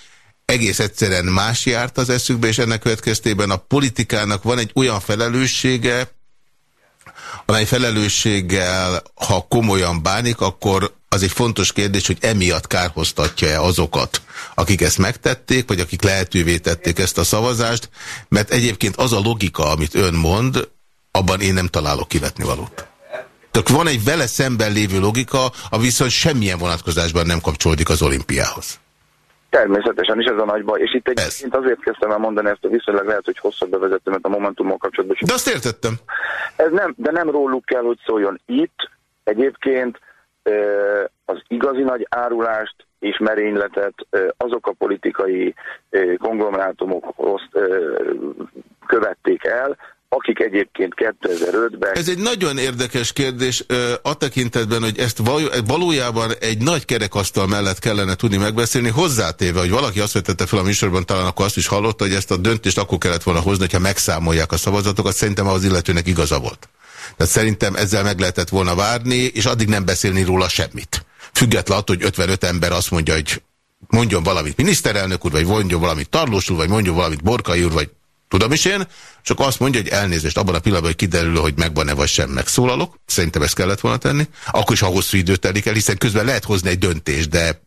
egész egyszerűen más járt az eszükbe, és ennek következtében a politikának van egy olyan felelőssége, amely felelősséggel, ha komolyan bánik, akkor az egy fontos kérdés, hogy emiatt kárhoztatja-e azokat, akik ezt megtették, vagy akik lehetővé tették ezt a szavazást, mert egyébként az a logika, amit ön mond, abban én nem találok kivetni valót. Tehát van egy vele szemben lévő logika, ami viszont semmilyen vonatkozásban nem kapcsolódik az olimpiához. Természetesen is ez a nagy baj, és itt egyébként azért kezdtem el mondani ezt a viszonylag lehet, hogy hosszabb bevezettem, mert a Momentummal kapcsolatban. De azt értettem. Ez nem, de nem róluk kell, hogy szóljon. Itt egyébként az igazi nagy árulást és merényletet azok a politikai konglomerátumok követték el, akik egyébként 2005-ben... Ez egy nagyon érdekes kérdés a tekintetben, hogy ezt valójában egy nagy kerekasztal mellett kellene tudni megbeszélni, hozzátéve, hogy valaki azt vetette fel a műsorban, talán akkor azt is hallotta, hogy ezt a döntést akkor kellett volna hozni, hogyha megszámolják a szavazatokat, szerintem az illetőnek igaza volt. Tehát szerintem ezzel meg lehetett volna várni, és addig nem beszélni róla semmit. Független attól, hogy 55 ember azt mondja, hogy mondjon valamit miniszterelnök úr, vagy mondjon valamit Tarlós úr, vagy mondjon valamit Borkai úr, vagy tudom is én, csak azt mondja, hogy elnézést abban a pillanatban, hogy kiderül, hogy megvan-e vagy sem megszólalok. Szerintem ezt kellett volna tenni. Akkor is, ha hosszú időt telik el, hiszen közben lehet hozni egy döntést, de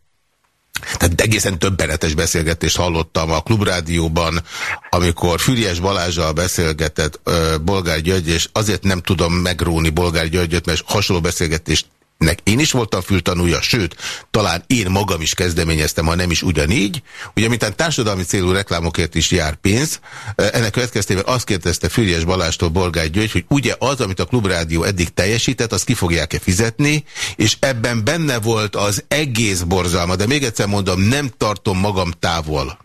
tehát egészen többenetes beszélgetést hallottam a Klubrádióban, amikor Füriás Balázsal beszélgetett Bolgár György, és azért nem tudom megróni Bolgár Györgyöt, mert hasonló beszélgetést nek én is voltam fültanúja, sőt, talán én magam is kezdeményeztem, ha nem is ugyanígy. Ugye, mint társadalmi célú reklámokért is jár pénz, ennek következtében azt kérdezte Füriás Balástól Bolgár György, hogy ugye az, amit a Klubrádió eddig teljesített, azt ki fogják-e fizetni, és ebben benne volt az egész borzalma, de még egyszer mondom, nem tartom magam távol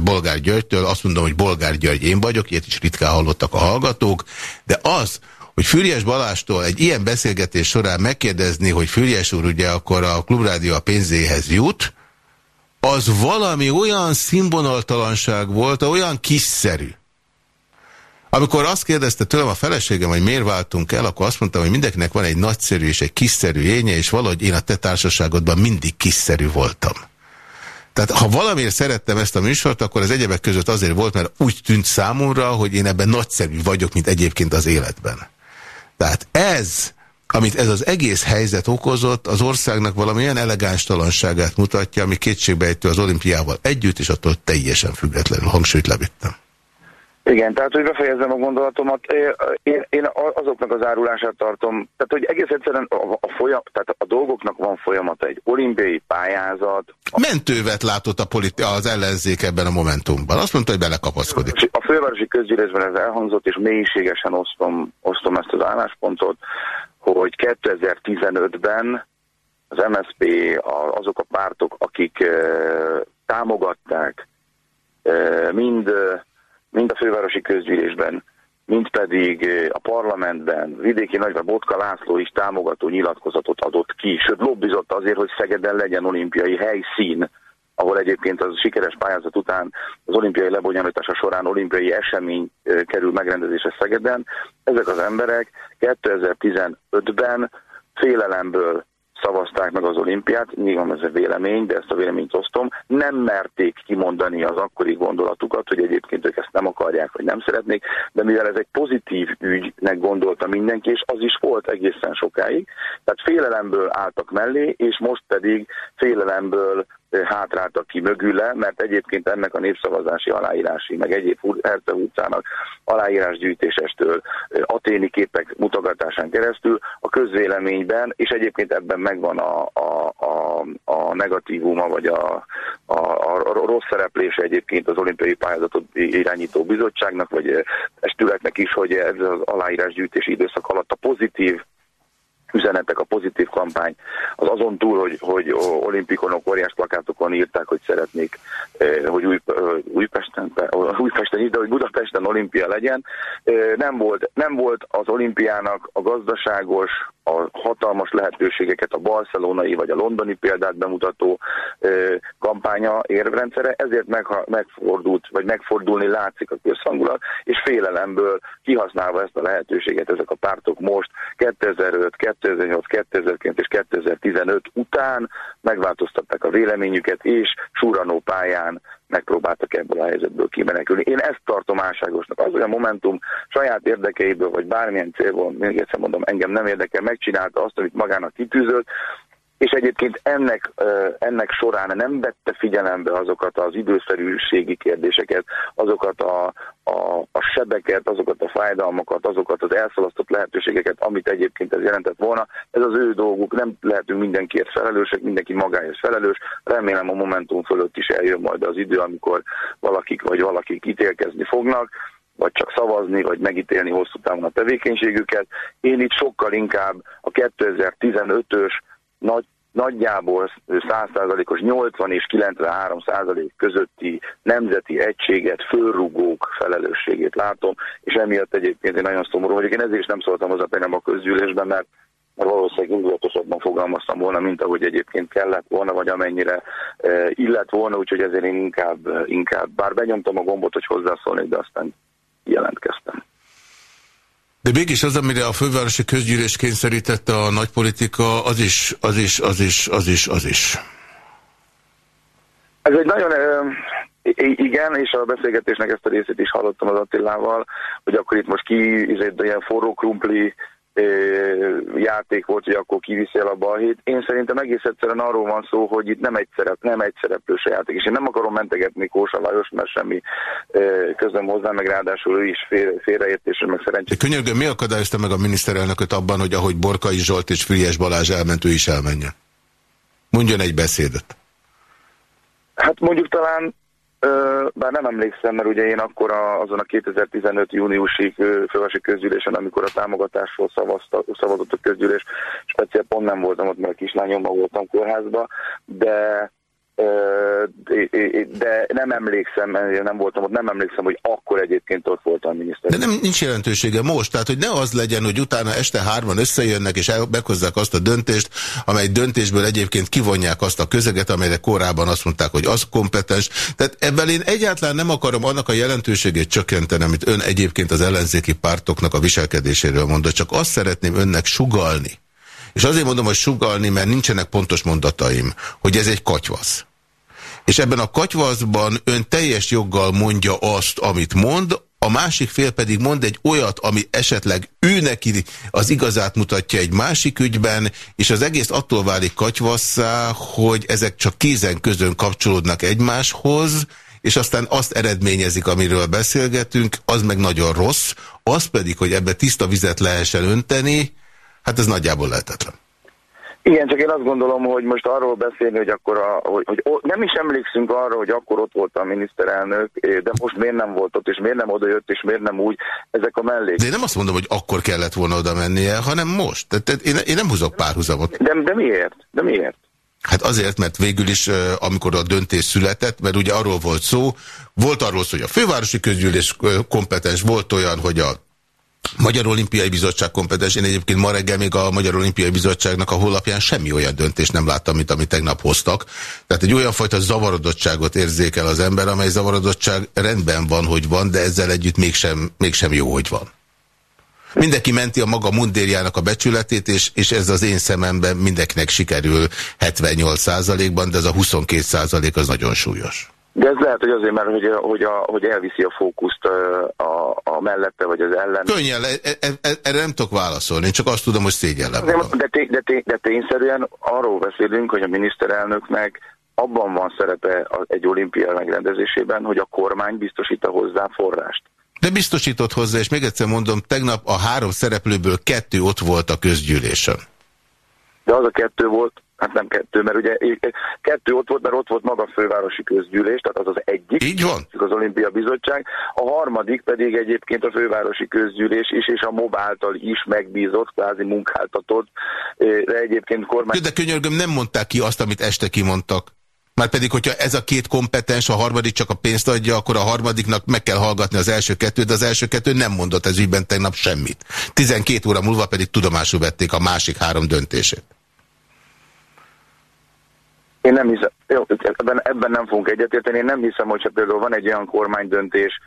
Bolgár Györgytől, azt mondom, hogy Bolgár György én vagyok, ilyet is ritkán hallottak a hallgatók, de az, hogy Füriyes Balástól egy ilyen beszélgetés során megkérdezni, hogy Füriyes úr ugye akkor a klubrádió a pénzéhez jut, az valami olyan színvonaltalanság volt, olyan kiszerű. Amikor azt kérdezte tőlem a feleségem, hogy miért váltunk el, akkor azt mondtam, hogy mindenkinek van egy nagyszerű és egy kiszerű énje, és valahogy én a te társaságodban mindig kiszerű voltam. Tehát ha valamiért szerettem ezt a műsort, akkor az egyebek között azért volt, mert úgy tűnt számomra, hogy én ebben nagyszerű vagyok, mint egyébként az életben. Tehát ez, amit ez az egész helyzet okozott, az országnak valamilyen elegánstalanságát mutatja, ami kétségbejtő az olimpiával együtt, és attól teljesen függetlenül hangsúlyt levittem. Igen, tehát hogy befejezem a gondolatomat, én, én azoknak az árulását tartom, tehát hogy egész egyszerűen a, a, folyam, tehát a dolgoknak van folyamata, egy olimpiai pályázat. A... Mentővet látott a politi az ellenzék ebben a momentumban, azt mondta, hogy belekapaszkodik. A fővárosi közgyűlésben ez elhangzott, és mélységesen osztom, osztom ezt az álláspontot, hogy 2015-ben az az MSZP, azok a pártok, akik támogatták mind, mind a fővárosi közgyűlésben, mint pedig a parlamentben vidéki nagyban Botka László is támogató nyilatkozatot adott ki, sőt lobbizott azért, hogy Szegeden legyen olimpiai helyszín, ahol egyébként az sikeres pályázat után az olimpiai lebonyolítása során olimpiai esemény kerül megrendezésre Szegeden. Ezek az emberek 2015-ben félelemből szavazták meg az olimpiát, nyilván ez a vélemény, de ezt a véleményt osztom, nem merték kimondani az akkori gondolatukat, hogy egyébként ők ezt nem akarják, vagy nem szeretnék, de mivel ez egy pozitív ügynek gondolta mindenki, és az is volt egészen sokáig, tehát félelemből álltak mellé, és most pedig félelemből hátráltak ki mögüle, mert egyébként ennek a népszavazási aláírási, meg egyéb Herce utcának aláírásgyűjtésestől, aténi képek mutogatásán keresztül a közvéleményben, és egyébként ebben megvan a, a, a, a negatívuma, vagy a, a, a rossz szereplése egyébként az olimpiai pályázatot irányító bizottságnak, vagy estületnek is, hogy ez az aláírásgyűjtési időszak alatt a pozitív üzenetek, a pozitív kampány, az azon túl, hogy, hogy olimpikonok, óriás plakátokon írták, hogy szeretnék, eh, hogy új, Újpesten, Újpesten is, de hogy Budapesten olimpia legyen. Eh, nem volt, nem volt az olimpiának a gazdaságos, a hatalmas lehetőségeket, a barcelonai vagy a londoni példát bemutató kampánya érvrendszere, ezért meg, megfordult, vagy megfordulni látszik a közhangulat, és félelemből kihasználva ezt a lehetőséget ezek a pártok most 2005, 2008, 2009 és 2015 után megváltoztatták a véleményüket, és suranó pályán megpróbáltak ebből a helyzetből kimenekülni. Én ezt tartom álságosnak. Az, hogy a Momentum saját érdekeiből, vagy bármilyen célból, még egyszer mondom, engem nem érdekel, megcsinálta azt, amit magának kitűzött, és egyébként ennek, ennek során nem vette figyelembe azokat az időszerűségi kérdéseket, azokat a, a, a sebeket, azokat a fájdalmakat, azokat az elszalasztott lehetőségeket, amit egyébként ez jelentett volna. Ez az ő dolguk, nem lehetünk mindenkiért felelősek, mindenki magáért felelős. Remélem a Momentum fölött is eljön majd az idő, amikor valakik vagy valakik ítélkezni fognak vagy csak szavazni, vagy megítélni hosszú távon a tevékenységüket. Én itt sokkal inkább a 2015-ös nagy, nagyjából 100%-os 80 és 93 százalék közötti nemzeti egységet, fölrugók felelősségét látom, és emiatt egyébként én nagyon szomorú vagyok. Én ezért is nem szóltam hozzá nem a közgyűlésben, mert valószínűleg indulatosabban fogalmaztam volna, mint ahogy egyébként kellett volna, vagy amennyire e, illet volna, úgyhogy ezért én inkább, inkább, bár benyomtam a gombot, hogy hozzászólnék, de aztán jelentkeztem. De mégis az, amire a fővárosi közgyűlés kényszerítette a nagypolitika, az is, az is, az is, az is, az is. Ez egy nagyon, igen, és a beszélgetésnek ezt a részét is hallottam az Attilával, hogy akkor itt most ki, ilyen forró krumpli játék volt, hogy akkor kiviszi el a balhét. Én szerintem egész egyszerűen arról van szó, hogy itt nem egy, szerep, nem egy szereplős a játék, és én nem akarom mentegetni Kósa Lajos, mert semmi közöm hozzá, meg ráadásul ő is fél, félreértésre, meg szerencsé. Könyörgő, mi akadályozta meg a miniszterelnököt abban, hogy ahogy Borkai Zsolt és Frigyes Balázs elment, ő is elmenje? Mondjon egy beszédet. Hát mondjuk talán bár nem emlékszem, mert ugye én akkor a, azon a 2015 júniusi fővárosi közgyűlésen, amikor a támogatásról szavazta, szavazott a közgyűlés, speciál pont nem voltam ott, mert a kislányommal voltam kórházba, de de nem emlékszem, nem voltam ott, nem emlékszem, hogy akkor egyébként ott voltam miniszter. De nem nincs jelentősége most, tehát hogy ne az legyen, hogy utána este hárman összejönnek és meghozzák azt a döntést, amely döntésből egyébként kivonják azt a közeget, amelyre korábban azt mondták, hogy az kompetens. Tehát ebben én egyáltalán nem akarom annak a jelentőségét csökkenteni, amit ön egyébként az ellenzéki pártoknak a viselkedéséről mondott, csak azt szeretném önnek sugalni, és azért mondom, hogy sugalni, mert nincsenek pontos mondataim, hogy ez egy katyvasz. És ebben a katyvaszban ön teljes joggal mondja azt, amit mond, a másik fél pedig mond egy olyat, ami esetleg ő neki az igazát mutatja egy másik ügyben, és az egész attól válik katyvasszá, hogy ezek csak kézen közön kapcsolódnak egymáshoz, és aztán azt eredményezik, amiről beszélgetünk, az meg nagyon rossz, az pedig, hogy ebbe tiszta vizet lehessen önteni, hát ez nagyjából lehetetlen. Igen, csak én azt gondolom, hogy most arról beszélni, hogy akkor a, hogy, hogy nem is emlékszünk arra, hogy akkor ott volt a miniszterelnök, de most miért nem volt ott, és miért nem oda jött, és miért nem úgy, ezek a mellék. De én nem azt mondom, hogy akkor kellett volna oda mennie, hanem most. Tehát én, én nem húzok párhuzamot. De, de miért? De miért? Hát azért, mert végül is, amikor a döntés született, mert ugye arról volt szó, volt arról szó, hogy a fővárosi közgyűlés kompetens, volt olyan, hogy a Magyar Olimpiai Bizottság kompetens. Én egyébként ma reggel még a Magyar Olimpiai Bizottságnak a honlapján semmi olyan döntést nem láttam, mint amit tegnap hoztak. Tehát egy olyan fajta zavarodottságot érzékel az ember, amely zavarodottság rendben van, hogy van, de ezzel együtt mégsem, mégsem jó, hogy van. Mindenki menti a maga mundérjának a becsületét, és, és ez az én szememben mindenkinek sikerül 78 ban de ez a 22% az nagyon súlyos. De ez lehet, hogy azért, mert hogy, hogy, a, hogy elviszi a fókuszt a, a mellette, vagy az ellen. Könnyen, e, e, e, erre nem tudok válaszolni, csak azt tudom, hogy szégyellem. De, de, de, de, de tényszerűen arról beszélünk, hogy a miniszterelnöknek abban van szerepe egy olimpia megrendezésében, hogy a kormány biztosít hozzá forrást. De biztosított hozzá, és még egyszer mondom, tegnap a három szereplőből kettő ott volt a közgyűlésen. De az a kettő volt, Hát nem kettő, mert ugye kettő ott volt, mert ott volt maga a fővárosi közgyűlés, tehát az az egyik. Így van. Az Olimpia Bizottság. A harmadik pedig egyébként a fővárosi közgyűlés is, és a MOB által is megbízott, kvázi munkáltatott, de egyébként kormány... De könyörgöm, nem mondták ki azt, amit este kimondtak. Pedig, hogyha ez a két kompetens, a harmadik csak a pénzt adja, akkor a harmadiknak meg kell hallgatni az első kettőt, de az első kettő nem mondott ez ügyben tegnap semmit. 12 óra múlva pedig tudomásul vették a másik három döntését. Én nem hiszem, jó, ebben, ebben nem fogunk egyetérteni. Én nem hiszem, hogyha például van egy olyan kormánydöntés,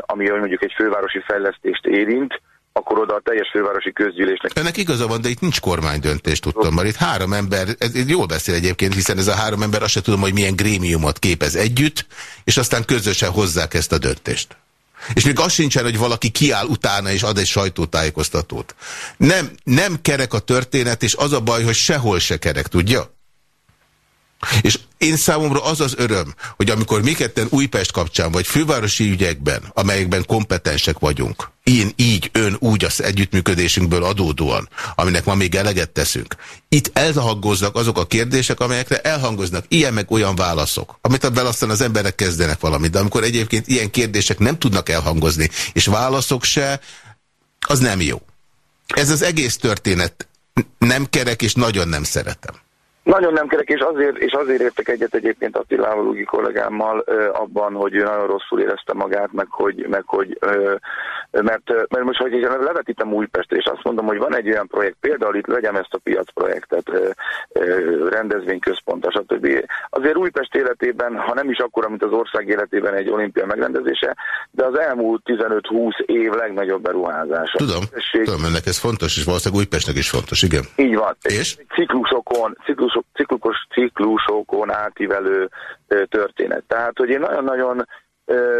ami mondjuk egy fővárosi fejlesztést érint, akkor oda a teljes fővárosi közgyűlésnek... Ennek igaza van, de itt nincs kormánydöntés, tudtam, mert itt három ember, ez jól beszél egyébként, hiszen ez a három ember, azt sem tudom, hogy milyen grémiumot képez együtt, és aztán közösen hozzák ezt a döntést. És még az sincsen, hogy valaki kiáll utána és ad egy sajtótájékoztatót. Nem, nem kerek a történet, és az a baj, hogy sehol se kerek, tudja? És én számomra az az öröm, hogy amikor mi ketten Újpest kapcsán, vagy fővárosi ügyekben, amelyekben kompetensek vagyunk, én így, ön úgy az együttműködésünkből adódóan, aminek ma még eleget teszünk, itt elhaggoznak azok a kérdések, amelyekre elhangoznak ilyen meg olyan válaszok, amit abban aztán az emberek kezdenek valamit, de amikor egyébként ilyen kérdések nem tudnak elhangozni, és válaszok se, az nem jó. Ez az egész történet nem kerek, és nagyon nem szeretem. Nagyon nem kerek, és azért, és azért értek egyet egyébként Attilával, Ugi kollégámmal abban, hogy ő nagyon rosszul érezte magát, meg hogy, meg hogy mert, mert most, hogy levetítem Újpestre, és azt mondom, hogy van egy olyan projekt, például itt legyen ezt a piacprojektet, rendezvényközpont, stb. Azért Újpest életében, ha nem is akkor, mint az ország életében egy olimpia megrendezése, de az elmúlt 15-20 év legnagyobb beruházása. Tudom, tudom, ennek ez fontos, és valószínűleg Újpestnek is fontos, igen. Így van. És? Ciklusokon, ciklusok, ciklusos, ciklusokon átívelő történet. Tehát, hogy én nagyon-nagyon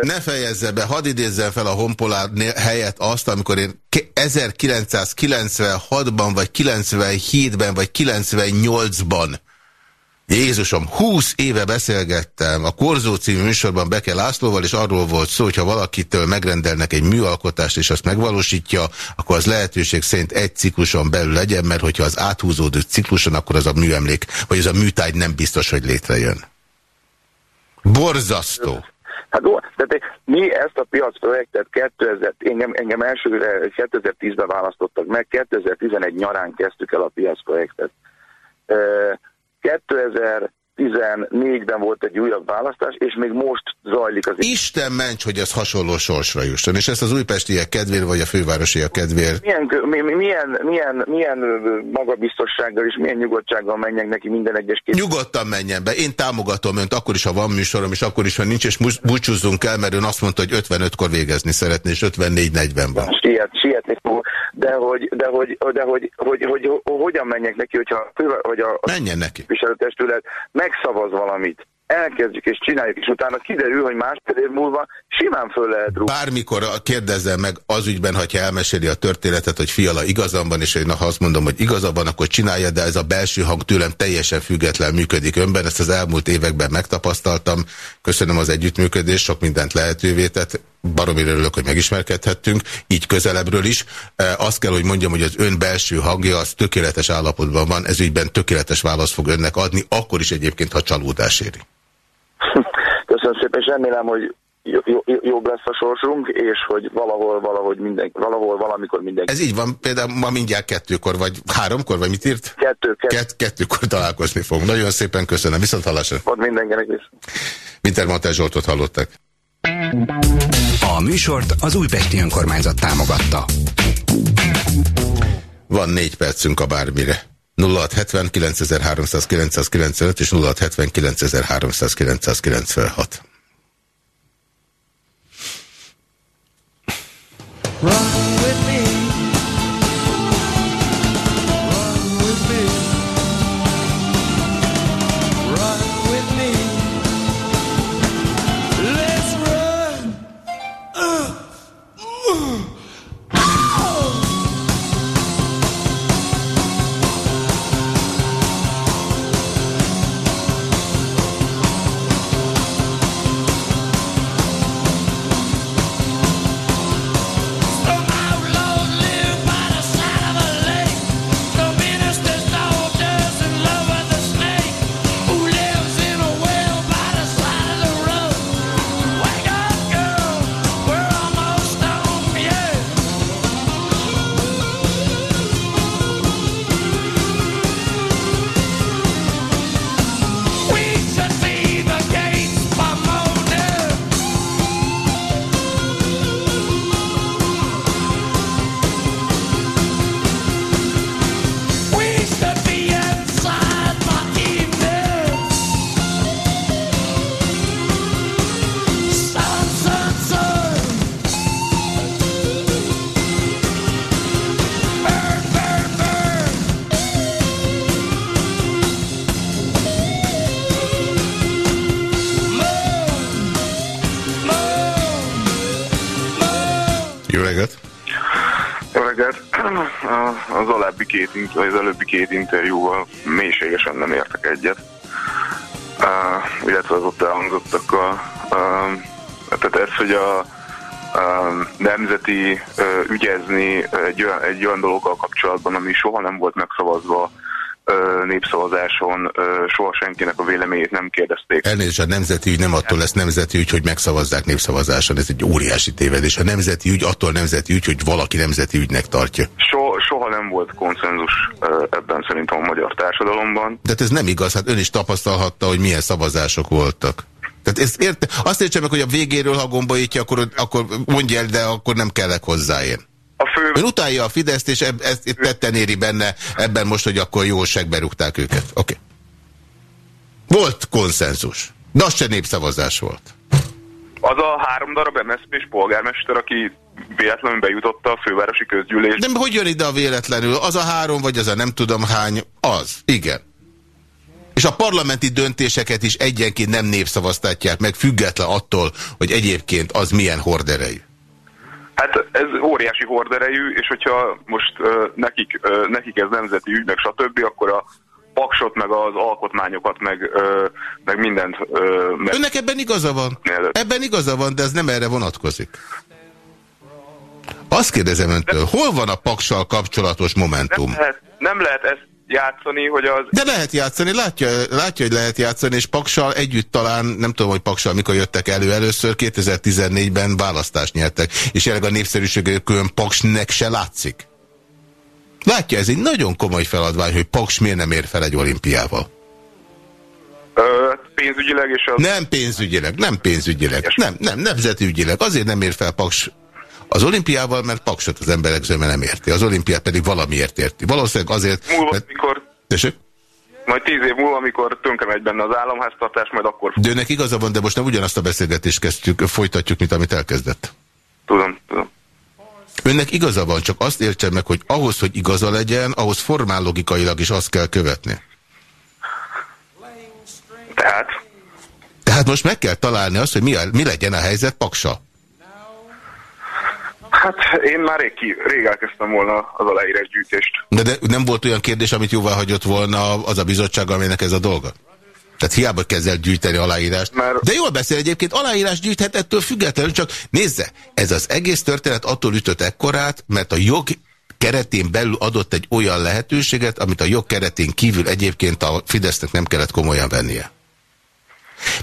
ne fejezze be, hadd idézzen fel a honpolád helyett azt, amikor én 1996-ban, vagy 97-ben, vagy 98-ban Jézusom, 20 éve beszélgettem a Korzó című műsorban Beke Lászlóval, és arról volt szó, hogyha valakitől megrendelnek egy műalkotást, és azt megvalósítja, akkor az lehetőség szerint egy cikluson belül legyen, mert hogyha az áthúzódó cikluson, akkor az a műemlék, vagy az a műtáj nem biztos, hogy létrejön. Borzasztó. Hát de mi ezt a piacprojektet 2000, engem, engem elsőre 2010-ben választottak meg, 2011 nyarán kezdtük el a piacprojektet. 2000 14-ben volt egy újabb választás, és még most zajlik az... Isten ments, hogy ez hasonló sorsra jusson, és ezt az újpestiek kedvér, vagy a fővárosiak kedvér... Milyen, milyen, milyen, milyen magabiztossággal és milyen nyugodtsággal menjek neki minden egyes két... Nyugodtan menjen be, én támogatom önt, akkor is, ha van műsorom, és akkor is, ha nincs, és búcsúzzunk el, mert ön azt mondta, hogy 55-kor végezni szeretné, és 54-40 van. Siet, sietni fog, de hogy, de hogy, de hogy, hogy, hogy, hogy, hogyan menjek neki, hogyha hogy a, a Menjen neki. viselőtestület meg megszavaz valamit, elkezdjük és csináljuk, és utána kiderül, hogy másfél év múlva simán föl lehet rúgni. Bármikor kérdezzem meg az ügyben, ha elmeséli a történetet, hogy fiala igazam van, és én ha azt mondom, hogy igazam van, akkor csinálja, de ez a belső hang tőlem teljesen független működik önben, ezt az elmúlt években megtapasztaltam. Köszönöm az együttműködést, sok mindent lehetővé tett. baromira örülök, hogy megismerkedhettünk, így közelebbről is. Azt kell, hogy mondjam, hogy az ön belső hangja az tökéletes állapotban van, ez ügyben tökéletes választ fog önnek adni, akkor is egyébként, ha csalódás éri. Köszönöm szépen, és remélem, hogy jobb lesz a sorsunk, és hogy valahol, valahogy minden, valahol, valamikor mindenki. Ez így van, például ma mindjárt kettőkor, vagy háromkor, vagy mit írt? Kettő, kettő. Kett, kettőkor találkozni fogunk. Nagyon szépen köszönöm. Viszont hallásra. Ott mindenkinek is. Wintermantel Zsoltot hallottak. A műsort az Újpesti Önkormányzat támogatta. Van négy percünk a bármire. 0670 9395 és 0670 9396. Run with me. Ügyezni egy olyan, egy olyan dologgal kapcsolatban, ami soha nem volt megszavazva népszavazáson soha senkinek a véleményét nem kérdezték. Elnézést, a nemzeti ügy nem attól lesz nemzeti ügy, hogy megszavazzák népszavazáson. Ez egy óriási tévedés. A nemzeti ügy attól nemzeti ügy, hogy valaki nemzeti ügynek tartja. So, soha nem volt konszenzus ebben szerintem a magyar társadalomban. De hát ez nem igaz, hát ön is tapasztalhatta, hogy milyen szavazások voltak. Tehát ezt érte, azt értsem meg, hogy a végéről, ha gombolítja, akkor, akkor mondja el, de akkor nem kellek hozzá én. A fő... Ön utálja a Fideszt, és eb, ezt tetten éri benne ebben most, hogy akkor jó segbe rúgták őket. Oké. Okay. Volt konszenzus. De az se népszavazás volt. Az a három darab MSZP-s polgármester, aki véletlenül bejutotta a fővárosi közgyűlésbe. De hogy jön ide a véletlenül? Az a három, vagy az a nem tudom hány? Az. Igen. És a parlamenti döntéseket is egyenként nem népszavaztatják meg, független attól, hogy egyébként az milyen horderejű. Hát ez óriási horderejű, és hogyha most uh, nekik, uh, nekik ez nemzeti ügy, meg stb., akkor a paksot, meg az alkotmányokat, meg, uh, meg mindent... Uh, meg... Önnek ebben igaza van? Mielőtt. Ebben igaza van, de ez nem erre vonatkozik. Azt kérdezem öntől, hol van a paksal kapcsolatos momentum? Nem lehet, nem lehet ezt játszani, hogy az... De lehet játszani, látja, látja, hogy lehet játszani, és Paksal együtt talán, nem tudom, hogy Paksal mikor jöttek elő először, 2014-ben választást nyertek, és jelenleg a népszerűségükön Paksnek se látszik. Látja, ez egy nagyon komoly feladvány, hogy Paks miért nem ér fel egy olimpiával. Ö, pénzügyileg és az... Nem pénzügyileg, nem pénzügyileg, nem, nem, nemzetügyileg. Azért nem ér fel Paks az olimpiával, mert paksot az emberek zöme nem érti. Az olimpiát pedig valamiért érti. Valószínűleg azért... Múlva, mert... mikor... Tessék? Majd tíz év múlva, amikor tönkre megy benne az államháztartás, majd akkor... De önnek igaza van, de most nem ugyanazt a beszélgetést kezdjük, folytatjuk, mint amit elkezdett. Tudom, tudom. Önnek igaza van, csak azt értsen meg, hogy ahhoz, hogy igaza legyen, ahhoz formál logikailag is azt kell követni. Tehát? Tehát most meg kell találni azt, hogy mi, a, mi legyen a helyzet Paksa. Hát én már rég, ki, rég elkezdtem volna az aláírás gyűjtést. De, de nem volt olyan kérdés, amit jóvá hagyott volna az a bizottság, aminek ez a dolga? Tehát hiába kezd el gyűjteni aláírást. Mert... De jól beszél egyébként, aláírás gyűjthet ettől függetlenül, csak nézze, ez az egész történet attól ütött ekkorát, mert a jog keretén belül adott egy olyan lehetőséget, amit a jog keretén kívül egyébként a Fidesznek nem kellett komolyan vennie.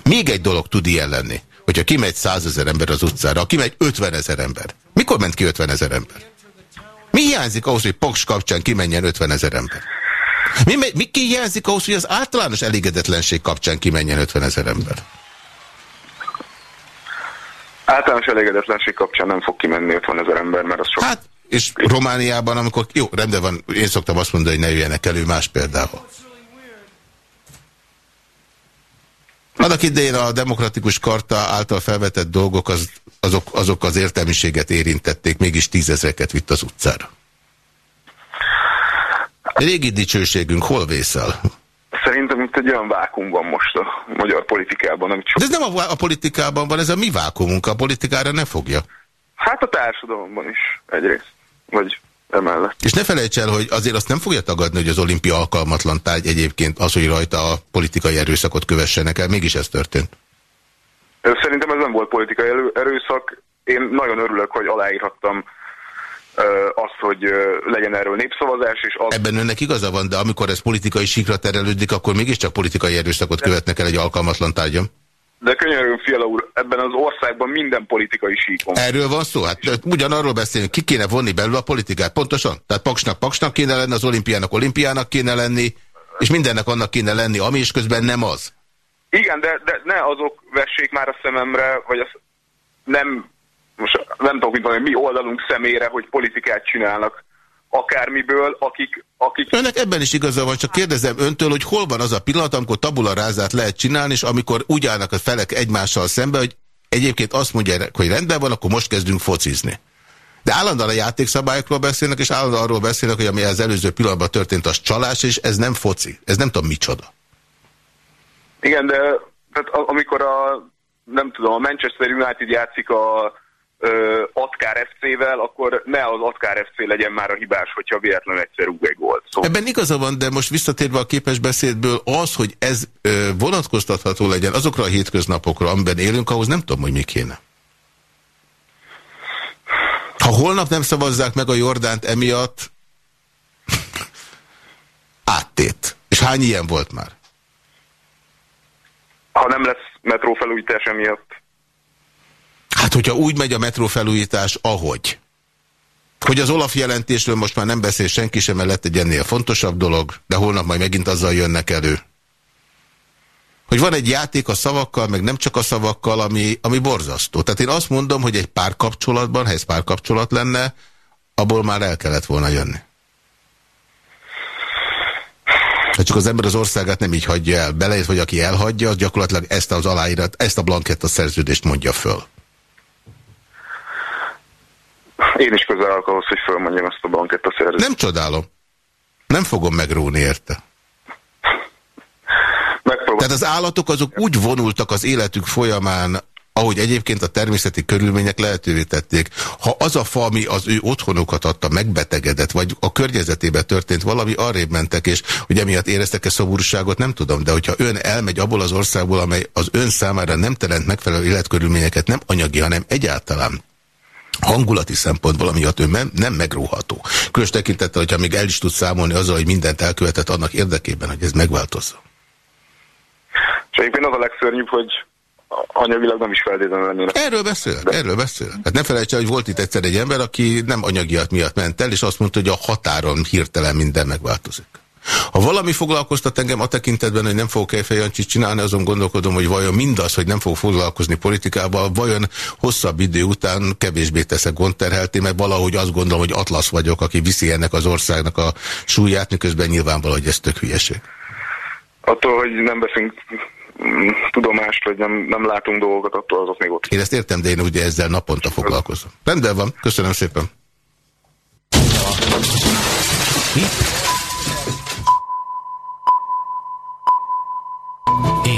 Még egy dolog tud ilyen lenni, hogyha kimegy százezer ember az utcára, ha kimegy ötven ezer ember. Mikor ment ki ötven ezer ember? Mi hiányzik ahhoz, hogy Paks kapcsán kimenjen ötven ezer ember? Mi, mi ki hiányzik ahhoz, hogy az általános elégedetlenség kapcsán kimenjen 50 ezer ember? Általános elégedetlenség kapcsán nem fog kimenni 50 ezer ember, mert az sok... Hát, és Romániában, amikor... Jó, rendben van, én szoktam azt mondani, hogy ne jöjjenek elő más példával. Annak idején a demokratikus karta által felvetett dolgok az, azok, azok az értelmiséget érintették, mégis tízezreket vitt az utcára. Régi dicsőségünk hol vészel? Szerintem itt egy olyan vákum van most a magyar politikában. Amit De ez nem a, a politikában van, ez a mi vákumunk, a politikára ne fogja. Hát a társadalomban is egyrészt, vagy emellett. És ne felejts el, hogy azért azt nem fogja tagadni, hogy az olimpia alkalmatlan tárgy egyébként az, hogy rajta a politikai erőszakot kövessenek el, mégis ez történt. Szerintem ez nem volt politikai erőszak. Én nagyon örülök, hogy aláírhattam azt, hogy legyen erről népszavazás. És az... Ebben önnek igaza van, de amikor ez politikai síkra terelődik, akkor mégiscsak politikai erőszakot követnek el egy alkalmatlan tárgyam? De könyörgöm, Fiala úr, ebben az országban minden politikai síkon. Erről van szó? Hát ugyanarról beszélünk, ki kéne vonni belül a politikát, pontosan? Tehát paksnak paksnak kéne lenni, az olimpiának olimpiának kéne lenni, és mindennek annak kéne lenni, ami is közben nem az. Igen, de, de ne azok vessék már a szememre, vagy az nem most nem tudok mit mondani, mi oldalunk szemére, hogy politikát csinálnak akármiből, akik, akik... Önnek ebben is igaza van, csak kérdezem öntől, hogy hol van az a pillanat, amikor tabula rázát lehet csinálni, és amikor úgy állnak a felek egymással szembe, hogy egyébként azt mondják, hogy rendben van, akkor most kezdünk focizni. De állandóan a játékszabályokról beszélnek, és állandóan arról beszélnek, hogy ami az előző pillanatban történt, az csalás, és ez nem foci. Ez nem tudom micsoda. Igen, de tehát amikor a, nem tudom, a Manchester United játszik a Atkár FC-vel, akkor ne az Atkár FC legyen már a hibás, hogyha véletlenül egyszer rúg egy gólt. Szóval... Ebben igaza van, de most visszatérve a képes beszédből, az, hogy ez vonatkoztatható legyen azokra a hétköznapokra, amiben élünk, ahhoz nem tudom, hogy mi kéne. Ha holnap nem szavazzák meg a Jordánt emiatt, *laughs* áttét. És hány ilyen volt már? Ha nem lesz metrófelújítás emiatt, Hát, hogyha úgy megy a metrófelújítás, ahogy. Hogy az Olaf jelentésről most már nem beszél senki sem, mert lett egy ennél fontosabb dolog, de holnap majd megint azzal jönnek elő. Hogy van egy játék a szavakkal, meg nem csak a szavakkal, ami, ami borzasztó. Tehát én azt mondom, hogy egy párkapcsolatban, ha ez párkapcsolat lenne, abból már el kellett volna jönni. Ha csak az ember az országát nem így hagyja el, belejött, hogy aki elhagyja, az gyakorlatilag ezt az aláírat, ezt a blanketta szerződést mondja föl. Én is közel állok ahhoz, hogy fölmondjam ezt a bankett a szerződést. Nem csodálom. Nem fogom megróni érte. Tehát az állatok azok úgy vonultak az életük folyamán, ahogy egyébként a természeti körülmények lehetővé tették. Ha az a fa, ami az ő otthonukat adta, megbetegedett, vagy a környezetébe történt valami, arrébb mentek, és hogy emiatt éreztek-e szoborúságot, nem tudom, de hogyha ön elmegy abból az országból, amely az ön számára nem teremt megfelelő életkörülményeket, nem anyagi, hanem egyáltalán hangulati szempontból, amiatt ő nem, nem megróható. Különös tekintettel, hogyha még el is tud számolni azzal, hogy mindent elkövetett annak érdekében, hogy ez megváltozza. És egyébként az a legszörnyűbb, hogy anyagilag nem is feltétlenül lennének. Erről beszél, De... erről beszél. Hát ne felejts el, hogy volt itt egyszer egy ember, aki nem anyagiat miatt ment el, és azt mondta, hogy a határon hirtelen minden megváltozik. Ha valami foglalkoztat engem a tekintetben, hogy nem fogok Kejfejancsit csinálni, azon gondolkodom, hogy vajon mindaz, hogy nem fog foglalkozni politikával, vajon hosszabb idő után kevésbé teszek gondterhelté, mert valahogy azt gondolom, hogy atlasz vagyok, aki viszi ennek az országnak a súlyát, miközben nyilvánvaló, hogy ez tök hülyeség. Attól, hogy nem veszünk mm, tudomást, vagy nem, nem látunk dolgokat, attól azok még ott. Én ezt értem, de én ugye ezzel naponta foglalkozom. Rendben van, köszönöm szépen. Mi?